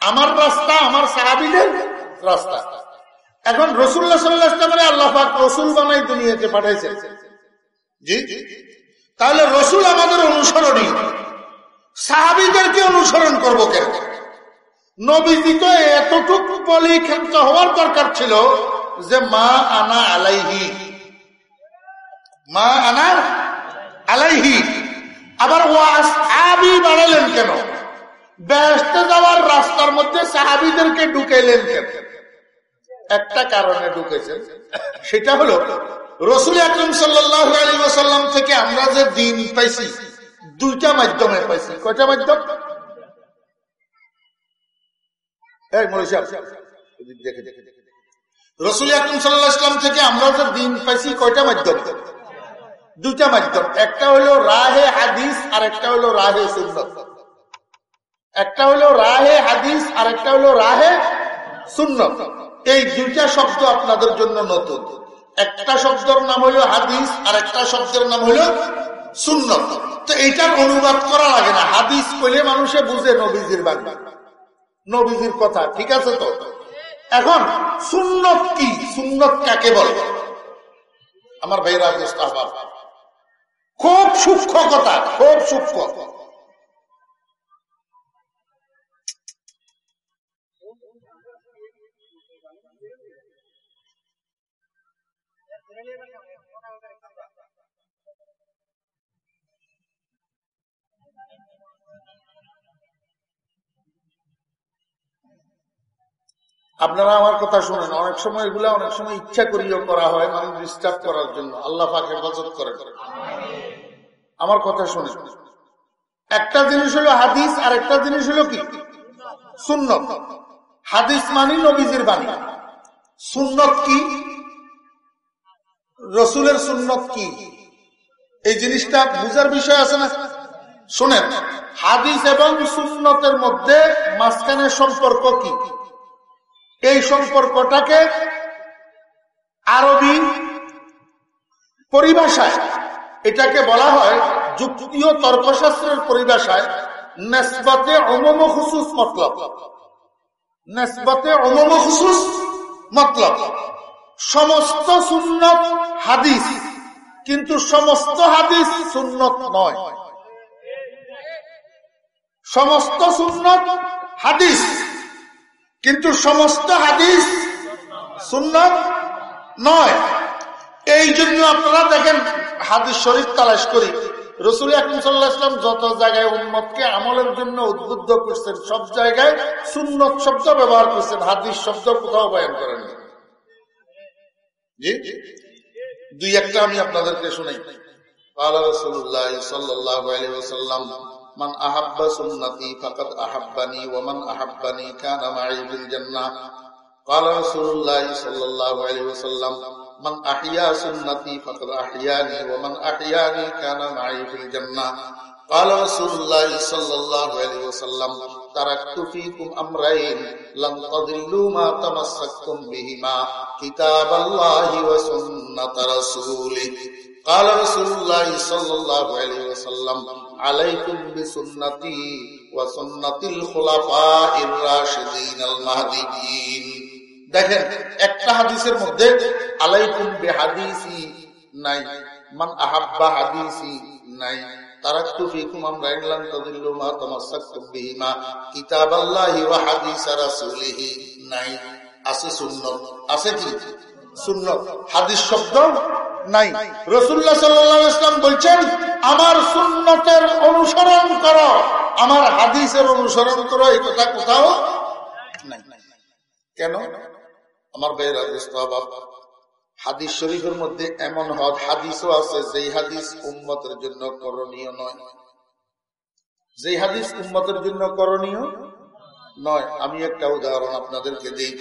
আমার রাস্তা, আমার সাহাবিদের রাস্তা। এখন রসুল্লাহ সাল্লাহামের আল্লাহ রসুল বানাই দুনিয়াতে পাঠাইছে জি। তাহলে রসুল আমাদের অনুসরণী। সাহাবিদেরকে অনুসরণ করব কেন? নবীজি তো এতটুকু পলিক্ষেপ্ত হওয়ার দরকার ছিল যে, মা আনা আলাইহি। মা আনা আলাইহি। আবার ওয়াস আবি বাড়ালেন কেন? ব্যস্ত যাওয়ার রাস্তার মধ্যে সাহাবিদেরকে ঢুকাইলেন কেন? একটা কারণে ঢুকেছেন, সেটা হলো, রসুল আকরম সাল্লাহ আলী ওসাল্লাম থেকে আমরা যে দিন পাইছি দুইটা মাধ্যমে পাইছি। কয়টা মাধ্যম? রসুল আকরম থেকে যে দিন পাইছি, কয়টা মাধ্যম? দুইটা মাধ্যম। একটা হলো রাহে হাদিস, আর একটা হলো রাহে সুন্নত। একটা হলো রাহে হাদিস, আর একটা হলো রাহে সুন্নত। এই দুইটা শব্দ আপনাদের জন্য নতুন। একটা শব্দের নাম হলো হাদিস, আর একটা শব্দের নাম হলো তো এটার অনুবাদ করা লাগে না। হাদিস কইলে মানুষে বুঝে নবীজির বাংলা নবীজির কথা, ঠিক আছে তো? এখন, সুন্নত কি? সুন্নত কাকে বলে? আমার ভাই রাজেশ খুব সূক্ষ্ম কথা, খুব সূক্ষ্ম। আপনারা আমার কথা শুনেন, অনেক সময় এগুলা অনেক সময় ইচ্ছা করিও করা হয় মানুষ ডিস্টার্ব করার জন্য। আল্লাহ পাক হেফাজত করে আমার কথা শুনে একটা জিনিস হলো হাদিস আর একটা জিনিস হলো কি? সুন্নত। হাদিস মানি নবীজির বাণী। সুন্নত কি? রসুলের সুন্নত কি? এই জিনিসটা বুঝার বিষয় আছে না? শোনেন, হাদিস এবং সুন্নতের মধ্যে মাঝখানের সম্পর্ক কি? এই সম্পর্কটাকে আরবি পরিভাষায়, এটাকে বলা হয় যুক্তিয় তর্কশাস্ত্রের পরিভাষায় নেসবতে অমম খুসুস মতলব। নেসবতে অমম খুসুস মতলব। সমস্ত সুন্নত হাদিস, কিন্তু সমস্ত হাদিস সুন্নত নয়। সমস্ত সুন্নত হাদিস কিন্তু সমস্ত হাদিস সুন্নত নয়। এই জন্য আপনারা দেখেন, হাদিস শরীফ তালাশ করি। রসুল আকমসাল্লাহাম যত জায়গায় উন্মতকে আমলের জন্য উদ্বুদ্ধ করছেন, সব জায়গায় সুন্নত শব্দ ব্যবহার করছেন, হাদিস শব্দ কোথাও বয়ান করেন জি? দুই একটা আমি আপনাদেরকে শুনাই। রসুল্লাহ সাল্লাহ আলী من أحب سنتي فقد أحبني ومن أحبني كان معي في الجنة. قال رسول الله صلى الله عليه وسلم من أحيا سنتي فقد أحياني ومن أحياني كان معي في الجنة. قال رسول الله صلى الله عليه وسلم تركت فيكم أمرين لن تضلوا ما تمسكتم بهما كتاب الله وسنة رسوله. قال رسول الله صلى الله عليه وسلم আলাইকুম দেখেন, একটা হাদিসের মধ্যে আলাইকুম নাই, মান আহাব্বা হাদিসি নাই। ফিকুম আমরা তাদিল্লু মা বিহিমা। ওয়া হাদিস রাসূলিহি নাই। আছে সুন্নাত। আছে কি? সুন্নাত। হাদিস শব্দ নাই। রসুল্লাহ সাল্লাম বলছেন আমার সুন্নতের অনুসরণ করো। আমার হাদিসের অনুসরণ করো, এই কথা কোথাও কেন? আমার বের হাদিস শরীফের মধ্যে এমন হদ হাদিসও আছে, যেই হাদিস উম্মতের জন্য করণীয় নয়। যেই হাদিস উম্মতের জন্য করণীয় নয়। আমি একটা উদাহরণ আপনাদেরকে দিই।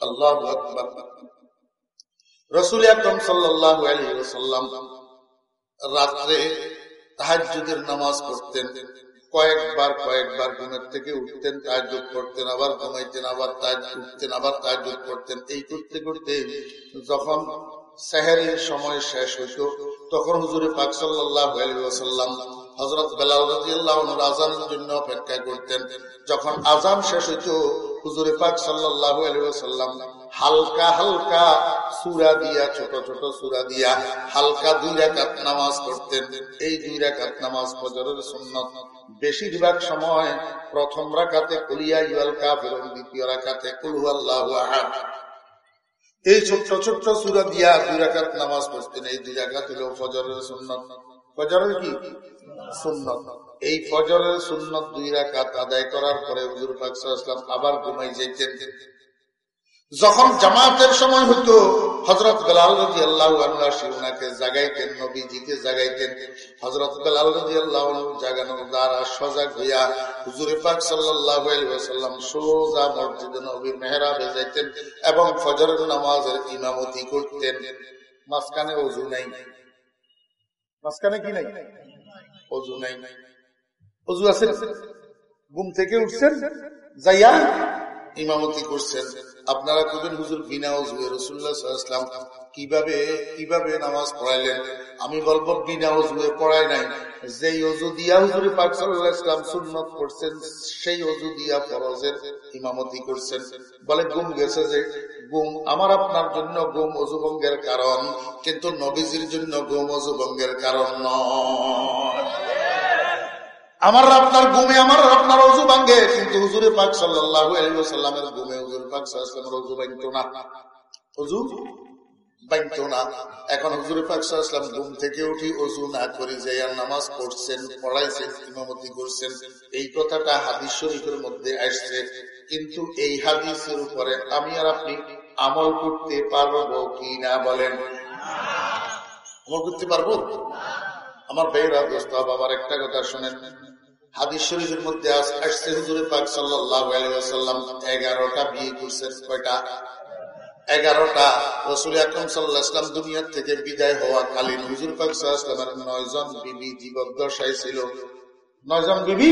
আল্লাহ রসুল আকরম সাল্লাম রাত্রে তাহাজুদের নামাজ পড়তেন। কয়েকবার কয়েকবার ঘুমের থেকে উঠতেন তাহাজুদ করতেন আবার ঘুমাইতেন, আবার তাজ উঠতেন, আবার তাহাজুদ করতেন এই করতে করতে যখন সেহেরের সময় শেষ হইত, তখন হুজুরে পাক সাল্লাহ আলী হজরত জন্য অপেক্ষা করতেন। যখন আজান শেষ হইত, হুজুরে পাক সাল্লাহ আলহাম হালকা হালকা সুরা দিয়া, ছোট ছোট সুরা দিয়া, হালকা দুই রাকাত নামাজ পড়তেন। এই দুই রাকাত নামাজ ফজরের সুন্নত। বেশিরভাগ সময় প্রথম রাখাতে কুলিয়া ইউল কাফের দ্বিতীয় আল্লাহ আহাদ এই ছোট্ট ছোট্ট সুরা দিয়া দুই রাকাত নামাজ পড়তেন। এই দুই রাকাত হল ফজরের সুন্নত। ফজরের কি? সুন্নত। এই ফজরের সুন্নত দুই রাকাত আদায় করার পরে হুজুর পাকসাল্লাম আবার ঘুমাই যাইতেন। যখন জামাতের সময় হইতো হজরত বেলাল রাজি আল্লাহ ওনাকে জাগাইতেন, নবীজিকে জাগাইতেন। হজরত বেলাল জাগানোর দ্বারা সজাগ হইয়া হুজুরে পাক সাল্লাম সোজা মসজিদে নবীর মেহরাবে যাইতেন এবং ফজরের নামাজের ইমামতি করতেন। মাঝখানে অজু নাই। মাঝখানে কি নাই? অজু নাই। অজু আছে? ঘুম থেকে উঠছেন? যাইয়া ইমামতি করছেন। আপনারা কবেন হুজুর বিনা অজুয়ে রসুল্লাহাম কীভাবে কীভাবে নামাজ পড়াইলেন? আমি বলব বিনা অজুয়ে পড়াই নাই। যেই অজু দিয়া হুজুর পাক ইসলাম সুন্নত করছেন, সেই অজু দিয়া ফরজের ইমামতি করছেন। বলে গুম গেছে যে, গুম আমার আপনার জন্য গুম অজুভঙ্গের কারণ, কিন্তু নবীজির জন্য গুম অজুভঙ্গের কারণ নয়। আমার আপনার ঘুমে, আমার আপনার অজু ভাঙ্গে কিন্তু হুজুরে পাক সাল্লামের ঘুমে হুজুর পাক সাল্লামের অজু ভাঙত না। অজু কিন্তু এই হাদিসের উপরে আমি আর আপনি আমল করতে পারব কি না বলেন? আমল করতে পারব? আমার বেয়েরা দোস্ত বাবার একটা কথা শুনেন। হাদিস শরীফের মধ্যে আসছে হুজুরে পাক সাল্লাম এগারোটা বিয়ে করছেন, কয়টা? এগারোটা। রসুল আকরম সাল্লাহাম দুনিয়ার থেকে বিদায় হওয়া কালীন হুজুর পাক সাল্লাহামের নয়জন বিবি জীবদ্দশায় ছিল। নয়জন বিবি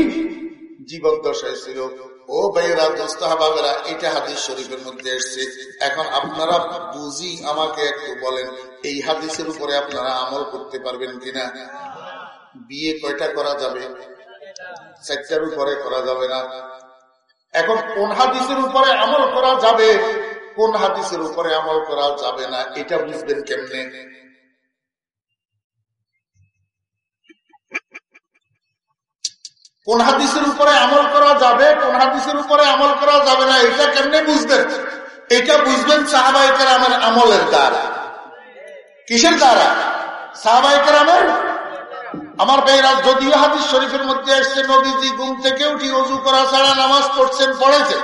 জীবদ্দশায় ছিল। ও ভাইয়েরা দোস্তাহাবাবেরা এটা হাদিস শরীফের মধ্যে এসছে এখন আপনারা বুঝি আমাকে একটু বলেন, এই হাদিসের উপরে আপনারা আমল করতে পারবেন কিনা? বিয়ে কয়টা করা যাবে? চারটার উপরে করা যাবে না। এখন কোন হাদিসের উপরে আমল করা যাবে? কোন হাদিসের উপরে আমল করা যাবে না? এটা বুঝবেন কেমনে? কোন হাদিসের উপরে আমল করা যাবে? কোন হাদিসের উপরে আমল করা যাবে না? এটা কেমনে বুঝবেন? এটা বুঝবেন সাহাবাহিকের আমার আমলের দ্বারা। কিসের দ্বারা? সাহাবাহিকের আমার আমার বেয়েরা যদিও হাদিস শরীফের মধ্যে আসছে নবীজি ঘুম থেকে উঠি অজু করা ছাড়া নামাজ পড়ছেন পড়েছেন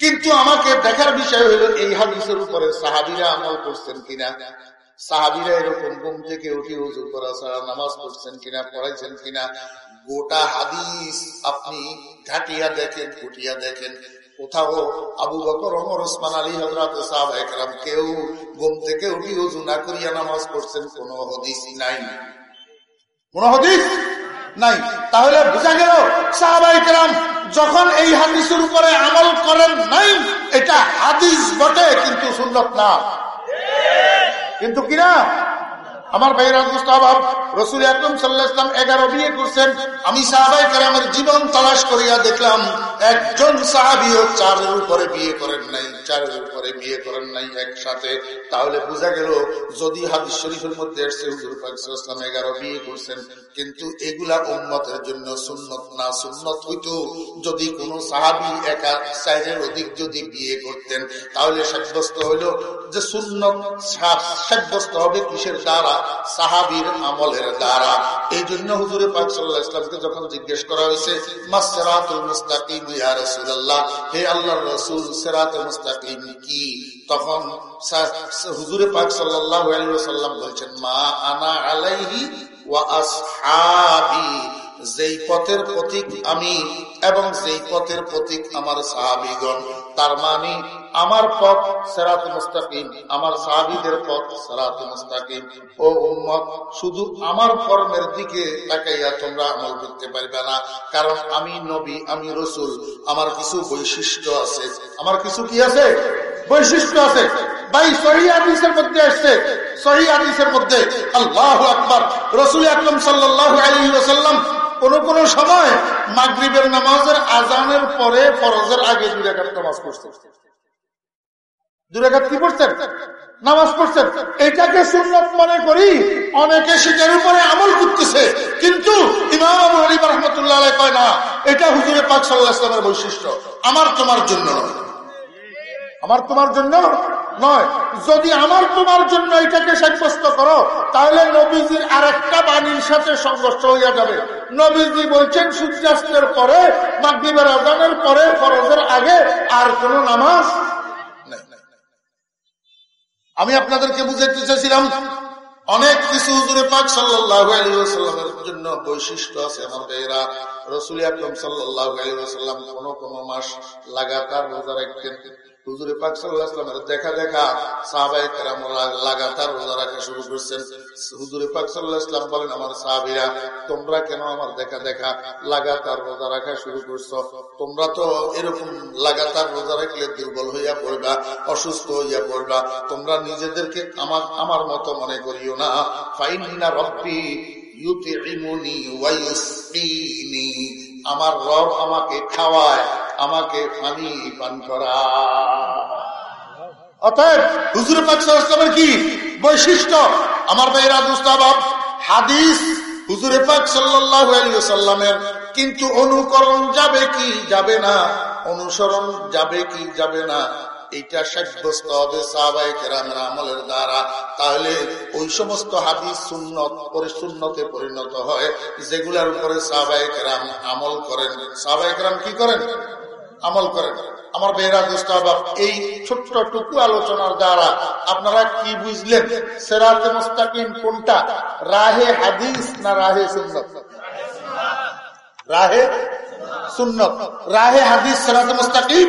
কিন্তু আমাকে দেখার বিষয় হলো, এই হাদিসের উপরে সাহাবিরা আমল করছেন কিনা? সাহাবিরা এরকম ঘুম থেকে উঠি উজু করা ছাড়া নামাজ পড়ছেন কিনা, পড়াইছেন কিনা? গোটা হাদিস আপনি ঘাটিয়া দেখেন কুটিয়া দেখেন। কোথাও আবু বকর অমর ওসমান, আলী হজরত সাহাবাহাম কেউ ঘুম থেকে উঠি উজু না করিয়া নামাজ পড়ছেন, কোন হদিসই নাই। কোন হদিস নাই। তাহলে বোঝা গেল সাহাবাইকেরাম যখন এই হাদিসের উপরে আমল করেন নাই, এটা হাদিস বটে, কিন্তু সুন্দর না। কিন্তু কিনা আমার ভাইরা মুস্তাহাব রসুল আকরম সাল্লাহাম এগারো বিয়ে করছেন। আমি সাহাবাই কারামের জীবন তালাশ করিয়া দেখলাম, একজন সাহাবিও চারের উপরে বিয়ে করেন নাই, চারের উপরে বিয়ে করেন নাই একসাথে। তাহলে বোঝা গেল, যদি হাদিস শরীফের মধ্যে এসছে, হুজুর পাকিস্তান এগারো বিয়ে করছেন, কিন্তু এগুলা উন্মতের জন্য সুন্নত না সুন্নত হইতো। যদি কোনো সাহাবি একা চাইরের অধিক যদি বিয়ে করতেন, তাহলে সাব্যস্ত হইল যে সুন্নত সাব্যস্ত হবে কিসের দ্বারা? সাহাবির আমলের দ্বারা। এই জন্য হুজুরে পাক সাল্লাহ ইসলামকে যখন জিজ্ঞেস করা হয়েছে মাসরাতুল মুস্তাকিম ইয়া রাসূলুল্লাহ? হে আল্লাহর রাসূল সিরাতুল মুস্তাকিম কি? তখন হুজুরে পাক সাল্লাল্লাহু আলাইহি ওয়াসাল্লাম বলছেন, মা আনা আলাইহি ওয়া আসহাবি। যেই পথের প্রতীক আমি এবং যেই পথের প্রতীক আমার সাহাবিগণ, তার মানে আমার পথ সেরাত মুস্তাকিম, আমার সাহাবিদের পথ সেরাত মুস্তাকিম। ও উম্মত, শুধু আমার কর্মের দিকে তাকাইয়া তোমরা আমল করতে পারবে না, কারণ আমি নবী, আমি রসুল, আমার কিছু বৈশিষ্ট্য আছে। আমার কিছু কি আছে? বৈশিষ্ট্য আছে। ভাই, সহি আদিসের মধ্যে আসছে। সহি আদিসের মধ্যে আল্লাহ আকবর, রসুল আকরম সাল্লাহ আলী ওসাল্লাম কোন কোন সময় মাগরীবের নামাজের আজানের পরে ফরজের আগে দুই রেখাত নামাজ পড়ছে দুই রেখাত কি পড়ছেন? নামাজ পড়ছেন। এটাকে সুন্নত মনে করি অনেকে সেটার উপরে আমল করতেছে, কিন্তু ইমাম হরিব রহমতুল্লাহ কয়, না, এটা হুজুরে পাক সাল্লাহ ইসলামের বৈশিষ্ট্য। আমার তোমার জন্য আমার তোমার জন্য নয়। যদি আমার তোমার জন্য এটাকে সাব্যস্ত করো, তাহলে নবীজির আর একটা বাণীর সাথে সংঘর্ষ হইয়া যাবে। নবীজি বলছেন, সূর্যাস্তের পরে, মাগরীবের আজানের পরে, ফরজের আগে আর কোন নামাজ আমি আপনাদেরকে বুঝাইতে চাইছিলাম, অনেক কিছু হুজুরে পাক সাল্লামের জন্য বৈশিষ্ট্য আছে আমার ভাইয়েরা। রসুল আকরম সাল্লাহ আলী কোন কোন মাস লাগাতার রোজা রাখতেন। হুজুরে পাক সাল্লাহামের দেখা দেখা সাহাবাই লাগাতার রোজা রাখা শুরু করছেন। হুজুরে পাক সাল্লাহাম বলেন, আমার সাহাবিরা, তোমরা কেন আমার দেখা দেখা লাগাতার রোজা রাখা শুরু করছ? তোমরা তো এরকম লাগাতার রোজা রাখলে দুর্বল হইয়া পড়বা, অসুস্থ হইয়া পড়বা। তোমরা নিজেদেরকে আমার আমার মতো মনে করিও না। ফাইনা রব্বি আমার রব আমাকে খাওয়ায় আমাকে পানি পান করা। অতএব হুজুর পাকের কি বৈশিষ্ট্য? আমার ভাইরা দুস্তাবাব হাদিস হুজুর পাক সাল্লামের কিন্তু অনুকরণ যাবে কি যাবে না, অনুসরণ যাবে কি যাবে না, এটা সাব্যস্ত হবে সাহবাই আমলের দ্বারা। তাহলে ওই সমস্ত হাদিস সুন্নত সুন্নতে পরিণত হয়, যেগুলার উপরে সাহবাই আমল করেন। সাহবাই কি করেন? আমল করেন। আমার বেহরা দুস্তাবাব এই ছোট্ট টুকু আলোচনার দ্বারা আপনারা কি বুঝলেন? সেরাতে মোস্তাকিম কোনটা? রাহে হাদিস না রাহে সুন্নত? রাহে সুন্নত। রাহে হাদিস, সেরাতে মোস্তাকিম?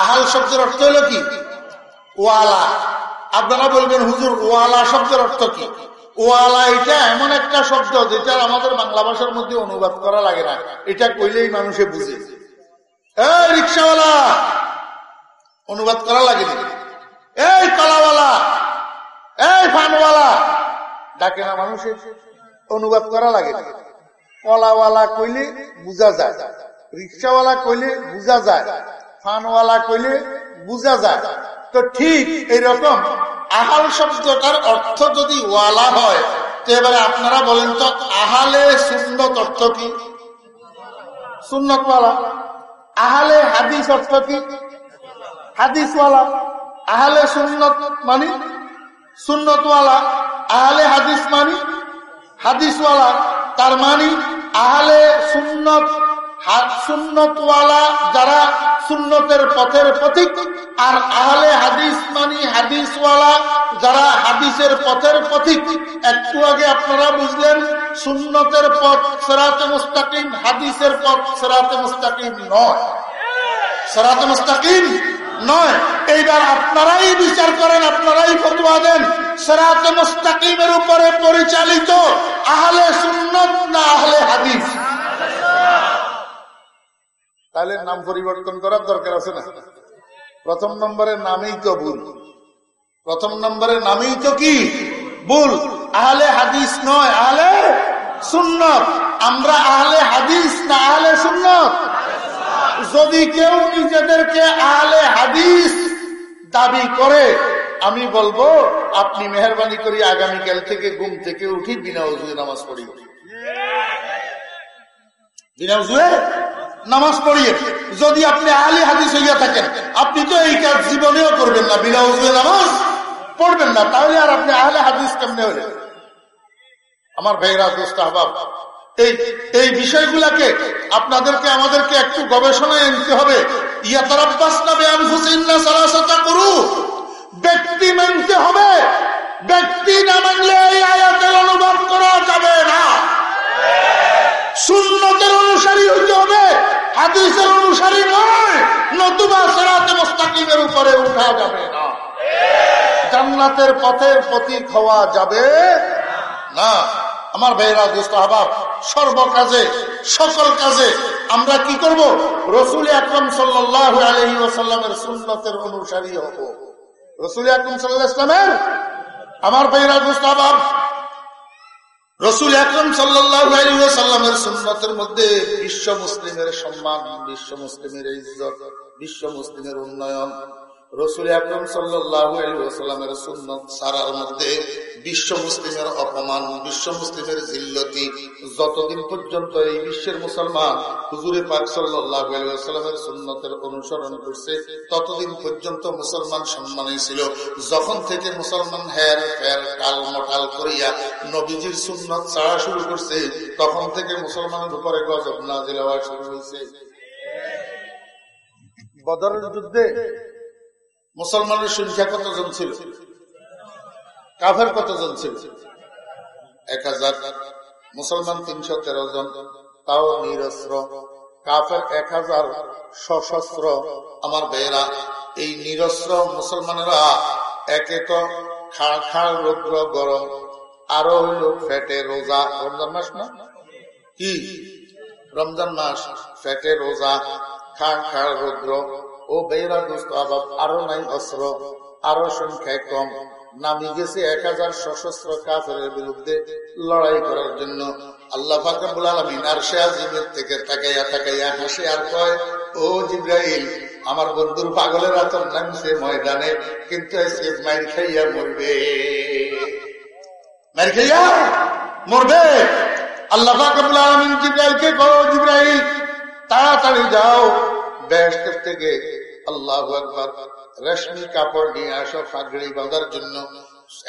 আহাল শব্দের অর্থ হলো কি? ওয়ালা। আপনারা বলবেন, হুজুর, ওয়ালা শব্দের অর্থ কি? ওয়ালা এটা এমন একটা শব্দ যেটা আমাদের বাংলা ভাষার মধ্যে অনুবাদ করা লাগে না। এটা কইলেই মানুষে বুঝে। রিক্সাওয়ালা! অনুবাদ করা লাগে এই কলাওয়ালা এই ফানওয়ালা! ডাকে না মানুষের অনুবাদ করা লাগে কলাওয়ালা কইলে বুঝা যায়। রিক্সাওয়ালা কইলে বুঝা যায়। ফানওয়ালা কইলে বুঝা যায়। তো ঠিক এইরকম আহাল শব্দটার অর্থ যদি ওয়ালা হয়, তো এবারে আপনারা বলেন তো, আহালে সুন্নত অর্থ কি? সুন্নতওয়ালা আহালে হাদিস অর্থ কি? হাদিসওয়ালা আহালে সুন্নত মানি? সুন্নতওয়ালা আহালে হাদিস মানি? হাদিসওয়ালা তার মানি আহালে সুন্নত যারা সুন্নতের পথের প্রতীক, আর আহলে হাদিস মানি হাদিসওয়ালা যারা হাদিসের পথের প্রতীক। একটু আগে আপনারা বুঝলেন, সুন্নতের পথ সেরাতে মুস্তাকিম, হাদিসের পথ সেরাতে মুস্তাকিম নয়। নয়। এইবার আপনারাই বিচার করেন, আপনারাই ফতুয়া দেন। সেরাতে মুস্তাকিমের উপরে পরিচালিত আহলে সুন্নত না আহলে হাদিস? তাহলে নাম পরিবর্তন করার দরকার আছে না? প্রথম নম্বরের নামেই তো ভুল। প্রথম নম্বরের নামেই তো কি? ভুল। আহলে হাদিস নয় আহলে সুন্নত। আমরা আহলে হাদিস না আহলে সুন্নত? যদি কেউ নিজেদেরকে আহলে হাদিস দাবি করে আমি বলব আপনি মেহরবানি করি আগামীকাল থেকে ঘুম থেকে উঠি বিনা উজুয়ে নামাজ পড়ি। বিনা উজুয়ে নামাজ পড়িয়ে, যদি আপনি আলী হাদিস হইয়া থাকেন, আপনি তো এই কাজ জীবনেও করবেন না, বিনা নামাজ পড়বেন না, তাহলে আর আপনি আহলে হাদিস কেমনে হলেন? আমার ভাইরা দোস্ত এই বিষয়গুলাকে আপনাদেরকে, আমাদেরকে একটু গবেষণায় আনতে হবে। ইয়া তারাব্বাস না বেআন সালাসাতা করু। ব্যক্তি মানতে হবে। ব্যক্তি না মানলে এই আয়াতের অনুবাদ করা যাবে না। সুন্নতের অনুসারী হইতে হবে, হাদিসের অনুসারী নয়, নতুবা সেরাতে মোস্তাকিমের উপরে উঠা যাবে না। জান্নাতের পথের প্রতীক হওয়া যাবে না। আমার ভাইরা দুস্তাহবাব সর্বকাজে, সকল কাজে আমরা কি করব? রসুল আকরম সাল্লাহ আলহি ওসাল্লামের সুন্নতের অনুসারী হব। রসুল আকরম সাল্লাহ ইসলামের আমার ভাইরা মুস্তাবাব রসুল আকরম সাল্লামের সুন্নতের মধ্যে বিশ্ব মুসলিমের সম্মান বিশ্ব মুসলিমের ইজ্জত বিশ্ব মুসলিমের উন্নয়ন রসুল আকরম সাল্লামের সুন্নত সারার মধ্যে বিশ্ব মুসলিমের অপমান, বিশ্ব মুসলিমের জিল্লতি, যতদিন পর্যন্ত এই বিশ্বের মুসলমান হুজুরে পাক সাল্লামের সুন্নতের অনুসরণ করছে, ততদিন পর্যন্ত মুসলমান সম্মানই ছিল। যখন থেকে মুসলমান হ্যার ফ্যার কাল মটাল করিয়া নবীজির সুন্নত ছাড়া শুরু করছে, তখন থেকে মুসলমানের উপরে গজব না দিলাওয়া শুরু হয়েছে বদরের যুদ্ধে মুসলমানের সংখ্যা কতজন ছিল? কাফের কতজন ছিল? এক হাজার। মুসলমান তিনশো তেরো জন। তাও নিরস্ত্র। কাফের এক হাজার সশস্ত্র। আমার বেয়েরা এই নিরস্ত্র মুসলমানেরা একে তো খাড় খাড় রৌদ্র, গরম, আরও হইল ফেটে রোজা। রমজান মাস না? কি? রমজান মাস, ফেটে রোজা, খাড় খাড় রৌদ্র। ও বেহরা দোস্ত আবাব আরও নাই অস্ত্র, আরও সংখ্যায় কম। নামি গেছে এক হাজার সশস্ত্র কাফের বিরুদ্ধে লড়াই করার জন্য। আল্লাহ ফাকবুল আলমিন আর থেকে তাকাইয়া তাকাইয়া হাসে আর কয়, ও জিব্রাইল, আমার বন্ধুর পাগলের আতর নামছে ময়দানে, কিন্তু মাইর খাইয়া মরবে। মাইর খাইয়া মরবে? আল্লাহ ফাকবুল আলমিন জিব্রাইলকে কো জিব্রাইল, তাড়াতাড়ি যাও। বেহেস্তের থেকে আল্লাহ একবার রেশমি কাপড় নিয়ে আসো ফাগড়ি বাঁধার জন্য।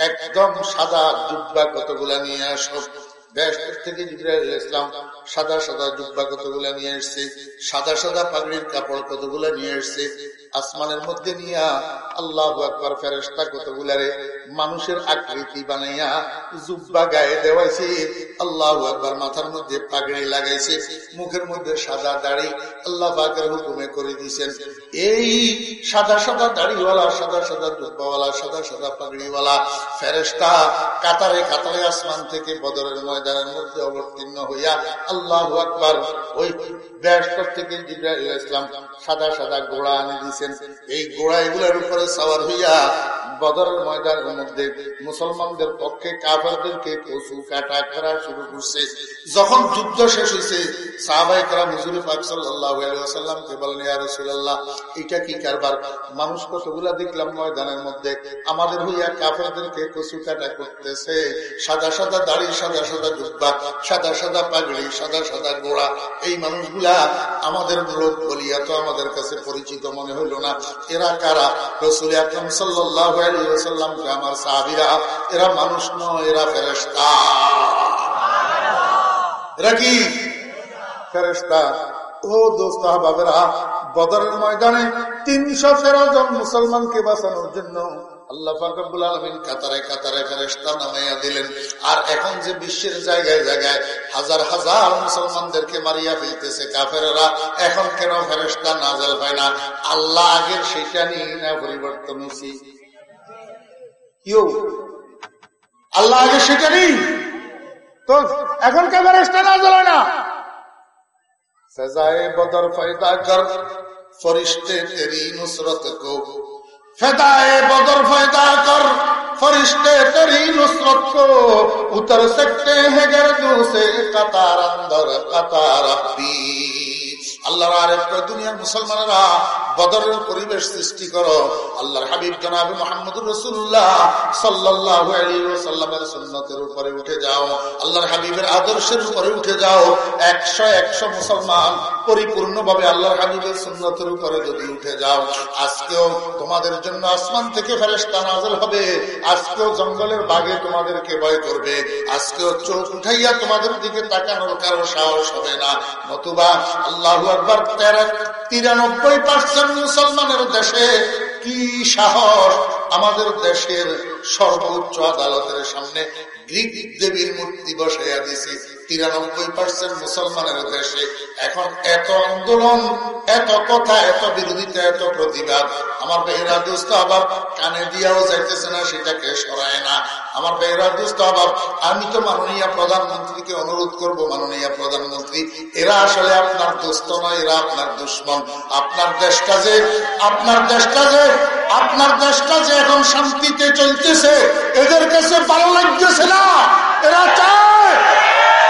একদম সাদা জুব্বা কতগুলা নিয়ে আসো। বেহেস্তের থেকে সাদা সাদা কতগুলা নিয়ে এসছে সাদা সাদা কাপড় কতগুলা নিয়ে আসমানের মধ্যে নিয়া আল্লাহ আকবর ফেরেস্তা মানুষের আকৃতি বানাইয়া জুব্বা গায়ে দেওয়াইছে, আল্লাহ আকবর মাথার মধ্যে পাগড়ি লাগাইছে, মুখের মধ্যে সাদা দাড়ি আল্লাহ হুকুমে করে দিয়েছেন। এই সাদা সাদা দাড়িওয়ালা, সাদা সাদা জুব্বাওয়ালা, সাদা সাদা পাগড়িওয়ালা ফেরেস্তা কাতারে কাতারে আসমান থেকে বদরের ময়দানের মধ্যে অবতীর্ণ হইয়া আল্লাহ আকবর ওই ব্যস্ত থেকে ইসলাম সাদা সাদা গোড়া আনে দিয়েছেন। এই গোড়া এগুলোর উপরে সাওয়ার হইয়া বদরের ময়দানের মধ্যে মুসলমানদের পক্ষে কাফারদেরকে পশু কাটা করা শুরু করছে। যখন যুদ্ধ শেষ হয়েছে সাহাবাইকরা হুজুর পাক সাল্লাহামকে বলেন ইয়ারসুল্লাহ এটা কি কারবার? মানুষ কতগুলা দেখলাম ময়দানের মধ্যে। আমাদের হইয়া কাফেরদেরকে কচু কাটা করতেছে। সাদা সাদা দাড়ি, সাদা সাদা জুব্বা সাদা সাদা পাগড়ি, সাদা সাদা গোড়া। এই মানুষগুলা আমাদের লোক বলিয়া তো আমাদের কাছে পরিচিত মনে হইল না। এরা কারা? রসুল আকরম আমার এরা মানুষ নয়, এরা এরা কি? ও বদরের ময়দানে তিনশো মুসলমানকে বাঁচানোর জন্য আল্লাহ আলমিন কাতারে কাতারে ফেরেস্তা নামাইয়া দিলেন। আর এখন যে বিশ্বের জায়গায় জায়গায় হাজার হাজার মুসলমানদেরকে মারিয়া ফেলতেছে কাফেরা এখন কেন ফেরেস্তা নাজেল হয় না? আল্লাহ আগের সেটা নিয়ে না পরিবর্তন হচ্ছি আল্লাহ আগে সেটা নেই তো এখন কে ফেরেস্তা নাজেল হয় না सजाए बदर पैदा कर फरिश्ते तेरी नुसरत को फदाए बदर पैदा कर फरिश्ते तेरी नुसरत को उतर सकते हैं गर्दू से कतार अंदर कतार अब्दी উপরে উঠে যাও। আল্লাহর হাবিবের আদর্শের উপরে উঠে যাও। একশো একশো মুসলমান আল্লাহর হাবিবের সুন্নতের উপরে যদি উঠে যাও, আজকেও তোমাদের জন্য আসমান থেকে ফেরেস্তা নাজল হবে। আজকেও জঙ্গলের বাগে তোমাদেরকে ভয় করবে। আজকেও চোখ উঠাইয়া তোমাদের দিকে তাকানোর কারও সাহস হবে না। নতুবা আল্লাহ তিরানব্বই পার্সেন্ট মুসলমানের দেশে কি সাহস? আমাদের দেশের সর্বোচ্চ আদালতের সামনে গ্রিক দেবীর মূর্তি বসাইয়া দিছি। তিরানব্বই পার্সেন্ট মুসলমানের দেশে এখন এত আন্দোলন, এত কথা, এত বিরোধিতা, এত প্রতিবাদ। আমার বেহরা দুস্থ অভাব কানে দিয়াও যাইতেছে না, সেটাকে সরায় না। আমার বেহরা দুস্থ অভাব আমি তো মাননীয় প্রধানমন্ত্রীকে অনুরোধ করব, মাননীয় প্রধানমন্ত্রী, এরা আসলে আপনার দোস্ত নয়, এরা আপনার দুশ্মন। আপনার দেশটা যে, আপনার দেশটা যে, আপনার দেশটা যে এখন শান্তিতে চলতেছে, এদের কাছে ভালো লাগতেছে না। এরা চায়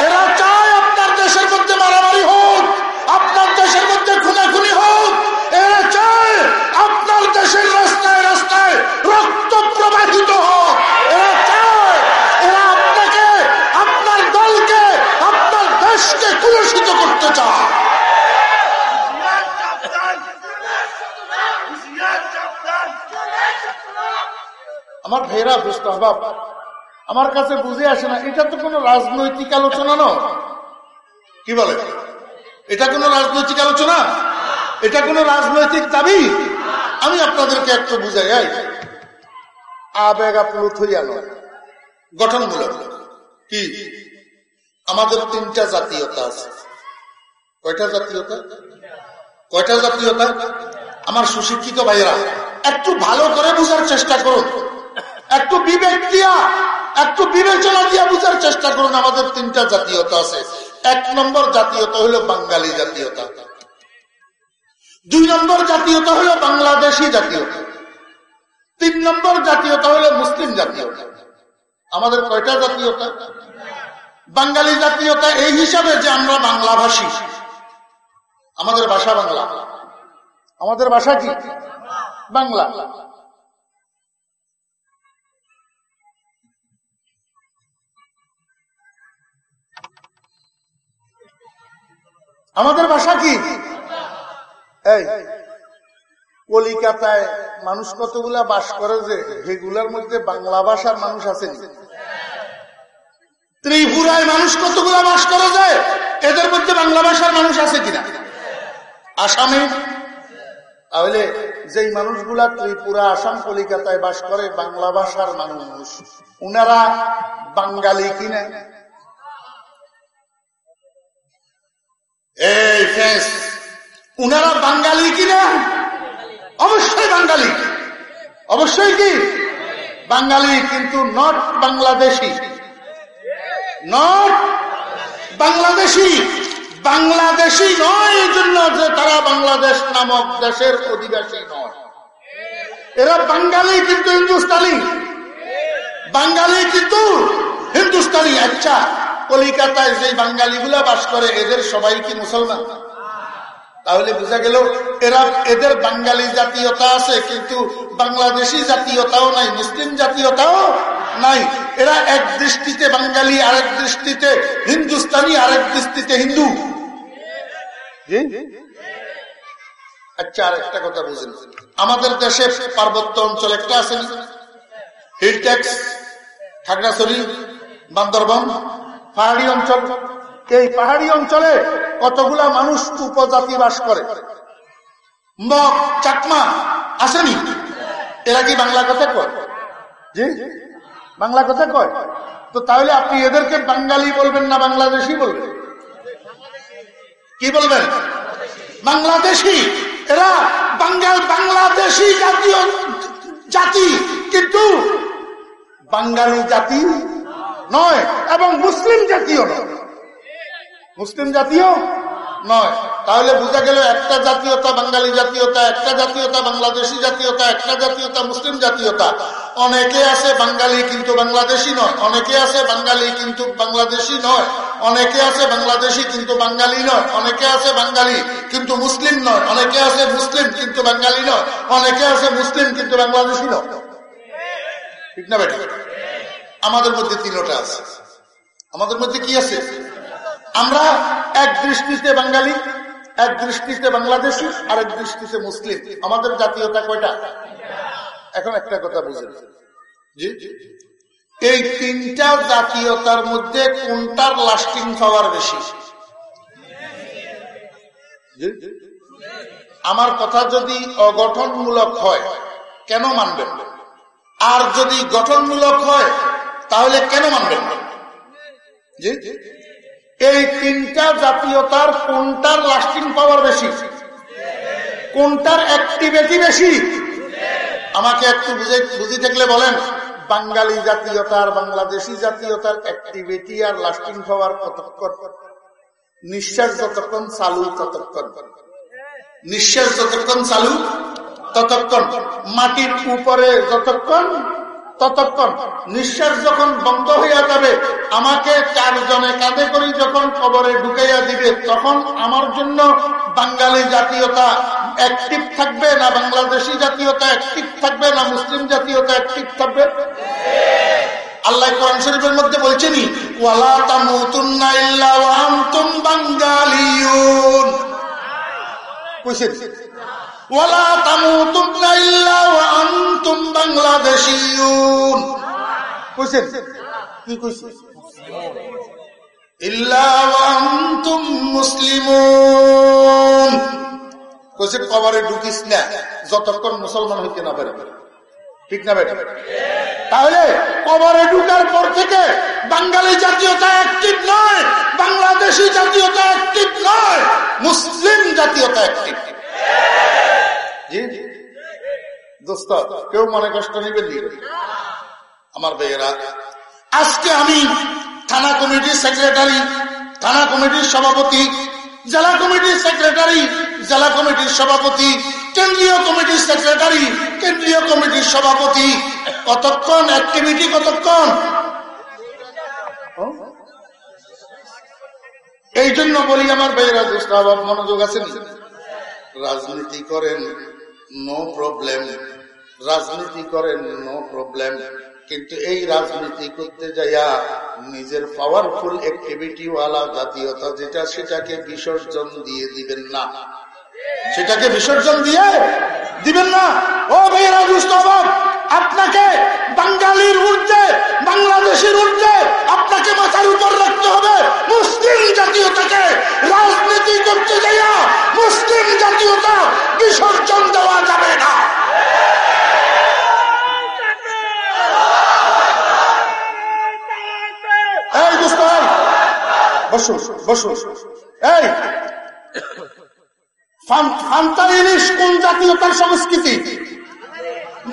এরা চায় আপনার দেশের মধ্যে মারামারি হোক আপনার দেশের মধ্যে খুনাখুনি হোক এরা চায় আপনার দেশের রাস্তায় রাস্তায় রক্ত প্রবাহিত হোক করতে চায়। আমার ভাইরা বুঝতে অভাব আমার কাছে বুঝে আসে না, এটা তো কোনো রাজনৈতিক আলোচনা নয় কি বলে? এটা কোনো রাজনৈতিক আলোচনা? এটা কোনো রাজনৈতিক দাবি? আমি আপনাদেরকে একটু বুঝাই যাই আবেগ আপ্লুত হইয়া গঠনমূলক। কি? আমাদের তিনটা জাতীয়তা আছে। কয়টা জাতীয়তা? কয়টা জাতীয়তা? আমার সুশিক্ষিত ভাইয়েরা, একটু ভালো করে বুঝার চেষ্টা করুন। একটু বিবেক দিয়া, একটু বিবেচনা দিয়া বুঝার চেষ্টা করুন, আমাদের তিনটা জাতীয়তা আছে। এক নম্বর জাতীয়তা হলো বাঙালি জাতীয়তা। দুই নম্বর জাতীয়তা হলো বাংলাদেশি জাতীয়তা তিন নম্বর জাতীয়তা হলো মুসলিম জাতীয়তা আমাদের কয়টা জাতীয়তা? বাঙালি জাতীয়তা এই হিসাবে যে আমরা বাংলা ভাষী আমাদের ভাষা বাংলা। আমাদের ভাষা কি? বাংলা। আমাদের ভাষা কি? এই, কলিকাতায় মানুষ কতগুলা বাস করে যে, সেগুলার মধ্যে বাংলা ভাষার মানুষ আছে ত্রিপুরায় মানুষ কতগুলা বাস করে যায় এদের মধ্যে বাংলা ভাষার মানুষ আছে কিনা? আসামে? তাহলে যেই মানুষগুলা ত্রিপুরা, আসাম, কলিকাতায় বাস করে, বাংলা ভাষার মানুষ, উনারা বাঙালি কিনা? এই ফ্রেন্স উনারা বাঙালি কিনা? অবশ্যই বাঙালি। অবশ্যই কি? বাঙালি কিন্তু নট বাংলাদেশি। নট বাংলাদেশি। বাংলাদেশি নয়, এই জন্য যে তারা বাংলাদেশ নামক দেশের অধিবাসী নয়। এরা বাঙালি কিন্তু হিন্দুস্তানি। বাঙালি কিন্তু হিন্দুস্তানি। আচ্ছা কলিকাতায় যে বাঙালিগুলা বাস করে, এদের সবাই কি মুসলমান? তাহলে বোঝা গেল এরা এদের বাঙালি জাতীয়তা আছে, কিন্তু বাংলাদেশি জাতীয়তাও নাই, মুসলিম জাতীয়তাও নাই। এরা এক দৃষ্টিতে বাঙালি, আরেক দৃষ্টিতে হিন্দুস্তানি, আরেক দৃষ্টিতে হিন্দু। আচ্ছা আর একটা কথা বুঝেন আমাদের দেশে পার্বত্য অঞ্চল একটা আছে হিল ট্যাক্স খাগড়াছড়ি, বান্দরবন, পাহাড়ি অঞ্চল। এই পাহাড়ি অঞ্চলে কতগুলা মানুষ উপজাতি বাস করে? মগ, চাকমা, আসেনি? এরা কি বাংলা কথা কয়? জি? বাংলা কথা কয়? তো তাহলে আপনি এদেরকে বাঙালি বলবেন না বাংলাদেশি বলবেন? কি বলবেন? বাংলাদেশি। এরা বাঙ্গাল, বাংলাদেশি জাতীয় জাতি, কিন্তু বাঙালি জাতি নয়, এবং মুসলিম জাতীয় নয়। মুসলিম জাতীয়? নয়। তাহলে বোঝা গেল একটা জাতীয়তা বাঙালি জাতীয়তা, একটা জাতীয়তা বাংলাদেশি জাতীয়তা, একটা জাতীয়তা মুসলিম জাতীয়তা। অনেকে আছে বাঙালি কিন্তু বাংলাদেশি নয়, অনেকে আছে বাঙালি কিন্তু বাংলাদেশি নয়, অনেকে আছে বাংলাদেশি কিন্তু বাঙালি নয়, অনেকে আছে বাঙালি কিন্তু মুসলিম নয়, অনেকে আছে মুসলিম কিন্তু বাঙালি নয়, অনেকে আছে মুসলিম কিন্তু বাংলাদেশি নয়। ঠিক না বেটা? আমাদের মধ্যে তিনটা আছে। আমাদের মধ্যে কি আছে? আমরা এক দৃষ্টিতে বাঙালি, এক দৃষ্টিতে বাংলাদেশি, আর এক দৃষ্টিতে মুসলিম। আমাদের জাতীয়তা কয়টা? এখন একটা কথা বুঝেন। জি এই তিনটা জাতীয়তার মধ্যে কোনটার লাস্টিং পাওয়ার বেশি? আমার কথা যদি অগঠনমূলক হয়, কেন মানবেন? আর যদি গঠনমূলক হয়, তাহলে কেন মানবেন? জি। এই তিনটা জাতীয়তার কোনটার লাস্টিং পাওয়ার বেশি? কোনটার অ্যাক্টিভিটি বেশি? আমাকে একটু বুঝে, বুঝি থাকলে বলেন, বাঙালি জাতীয়তার, বাংলাদেশি জাতীয়তার অ্যাক্টিভিটি আর লাস্টিং পাওয়ার কতক্ষণ? নিঃশ্বাস যতক্ষণ, চালু ততক্ষণ। নিঃশ্বাস যতক্ষণ, চালু ততক্ষণ। মাটির উপরে যতক্ষণ ততক্ষণ নিঃশ্বাস যখন বন্ধ হইয়া যাবে, আমাকে চারজনে কাঁধে করি যখন কবরে ঢুকাইয়া দিবে, তখন আমার জন্য বাঙালি জাতীয়তা অ্যাক্টিভ থাকবে না বাংলাদেশি জাতীয়তা অ্যাক্টিভ থাকবে না মুসলিম জাতীয়তা অ্যাক্টিভ থাকবে? আল্লাহ কোরআন শরীফের মধ্যে বলছেনি ওয়ালা তামুতুন্না ইল্লা ওয়া আনতুম বাঙ্গালিয়ুন কইছেন ওয়ালা আনতুম বাংলাদেশিয়ুন কইছেন কি কইছেন ইল্লা ওয়া আনতুম মুসলিমুন। কইছে কবরে ঢুকিস না যতক্ষণ মুসলমান হইতে না পারে। ঠিক না বেটা? তাহলে কবরে ঢুকার পর থেকে বাঙালি জাতীয়তা অ্যাক্টিভ নয় বাংলাদেশি জাতীয়তা অ্যাক্টিভ নয় মুসলিম জাতীয়তা অ্যাক্টিভ। জি? দোস্ত, কেউ মনে কষ্ট নিবেন আমার বেয়েরা আজকে আমি থানা কমিটির সেক্রেটারি থানা কমিটির সভাপতি, জেলা কমিটির সেক্রেটারি জেলা কমিটির সভাপতি, কেন্দ্রীয় কমিটির সেক্রেটারি কেন্দ্রীয় কমিটির সভাপতি, কতক্ষণ অ্যাক্টিভিটি কতক্ষণ? এই জন্য বলি আমার ভাইয়েরা দুষ্টাভাব মনোযোগ আছেন রাজনীতি করেন। নো প্রবলেম রাজনীতি করেন নো প্রবলেম কিন্তু এই রাজনীতি করতে যাইয়া নিজের পাওয়ারফুল অ্যাক্টিভিটিওয়ালা জাতীয়তা যেটা, সেটাকে বিসর্জন দিয়ে দিবেন না। সেটাকে বিসর্জন দিয়ে দিবেন না। ও ভাইয়েরা দুষ্টভাব আপনাকে বাঙালির ঊর্ধ্বে, বাংলাদেশের ঊর্ধ্বে আপনাকে মাথার উপর রাখতে হবে। মুসলিম জাতীয়তাকে রাজনীতি করতে যাইয়া মুসলিম জাতীয়তা বিসর্জন দেওয়া যাবে না। এই দোস্ত বসো বসো এই ফান্তা ইলিশ কোন জাতীয়তার সংস্কৃতি?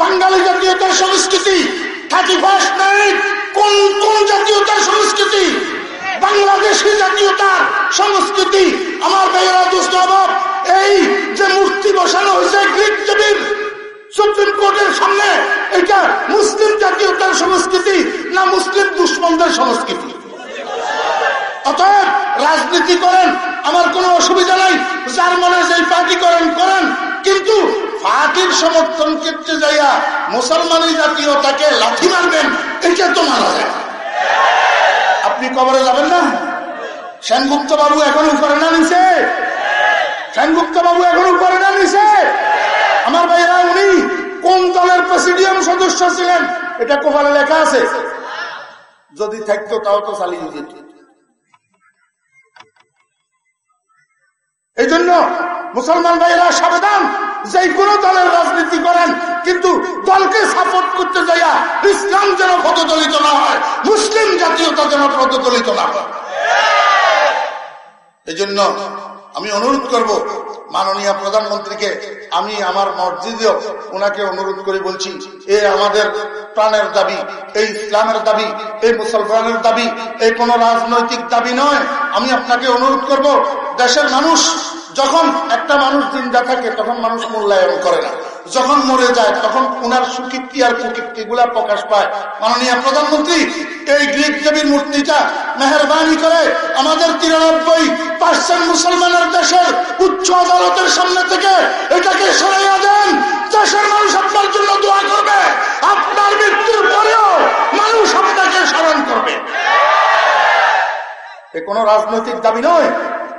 বাঙালি জাতীয়তার সংস্কৃতি? থার্টি ফার্স্ট নাইট কোন কোন জাতীয়তার সংস্কৃতি? বাংলাদেশি জাতীয়তার সংস্কৃতি। আমার বেয়েরা দুষ্ট অভাব, এই যে মূর্তি বসানো হয়েছে গ্রিক সুপ্রিম কোর্টের সামনে, এটা মুসলিম জাতীয়তার সংস্কৃতি না মুসলিম দুশ্মনদের সংস্কৃতি? অতএব রাজনীতি করেন, আমার কোনো অসুবিধা নাই। যার মনে যেই পার্টি করেন করেন। কিন্তু পার্টির সমর্থন ক্ষেত্রে যাইয়া মুসলমানি জাতীয়তাকে লাথি মারবেন, এটা তো মারা যায় আপনি কবরে যাবেন না? সেনগুপ্ত বাবু এখন উপরে না নিছে সেনগুপ্ত বাবু এখন উপরে না নিছে আমার ভাইরা উনি কোন দলের প্রেসিডিয়াম সদস্য ছিলেন? এটা কোপালে লেখা আছে। যদি থাকতো তাও তো চালিয়ে যেত। এই জন্য মুসলমান ভাইরা সাবধান। যে কোনো দলের রাজনীতি করেন, কিন্তু দলকে সাপোর্ট করতে যাইয়া ইসলাম যেন পদদলিত না হয়, মুসলিম জাতীয়তা যেন পদদলিত না হয়। এই জন্য আমি অনুরোধ করব, মাননীয় প্রধানমন্ত্রীকে, আমি আমার মসজিদেও ওনাকে অনুরোধ করে বলছি, এ আমাদের প্রাণের দাবি, এই ইসলামের দাবি, এই মুসলমানের দাবি, এই কোন রাজনৈতিক দাবি নয়। আমি আপনাকে অনুরোধ করব, দেশের মানুষ যখন একটা মানুষ জিন্দা থাকে, তখন মানুষ মূল্যায়ন করে না। যখন মরে যায়, তখন উনার সুকীর্তি আর কুকীর্তি গুলা প্রকাশ পায়। মাননীয় প্রধানমন্ত্রী, এই গ্রিক দেবীর মূর্তিটা মেহরবানি করে আমাদের তিরানব্বই পার্সেন্ট মুসলমানের দেশের উচ্চ আদালতের সামনে থেকে এটাকে সরাইয়া দেন, দেশের মানুষ আপনার জন্য দোয়া করবে। আপনার মৃত্যুর পরেও মানুষ আপনাকে স্মরণ করবে। এ কোনো রাজনৈতিক দাবি নয়।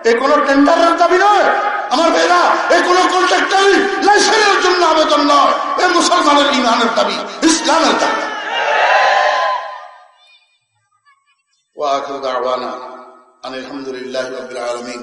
এ কোনো টেন্ডারের দাবি নয় আমার ভাইরা এ কোন কন্ট্রাক্টারি লাইসেন্সের জন্য আবেদন নয় এ মুসলমানের ইমানের দাবি ইসলামের দাবি وآخر دعوانا أن الحمد لله رب العالمين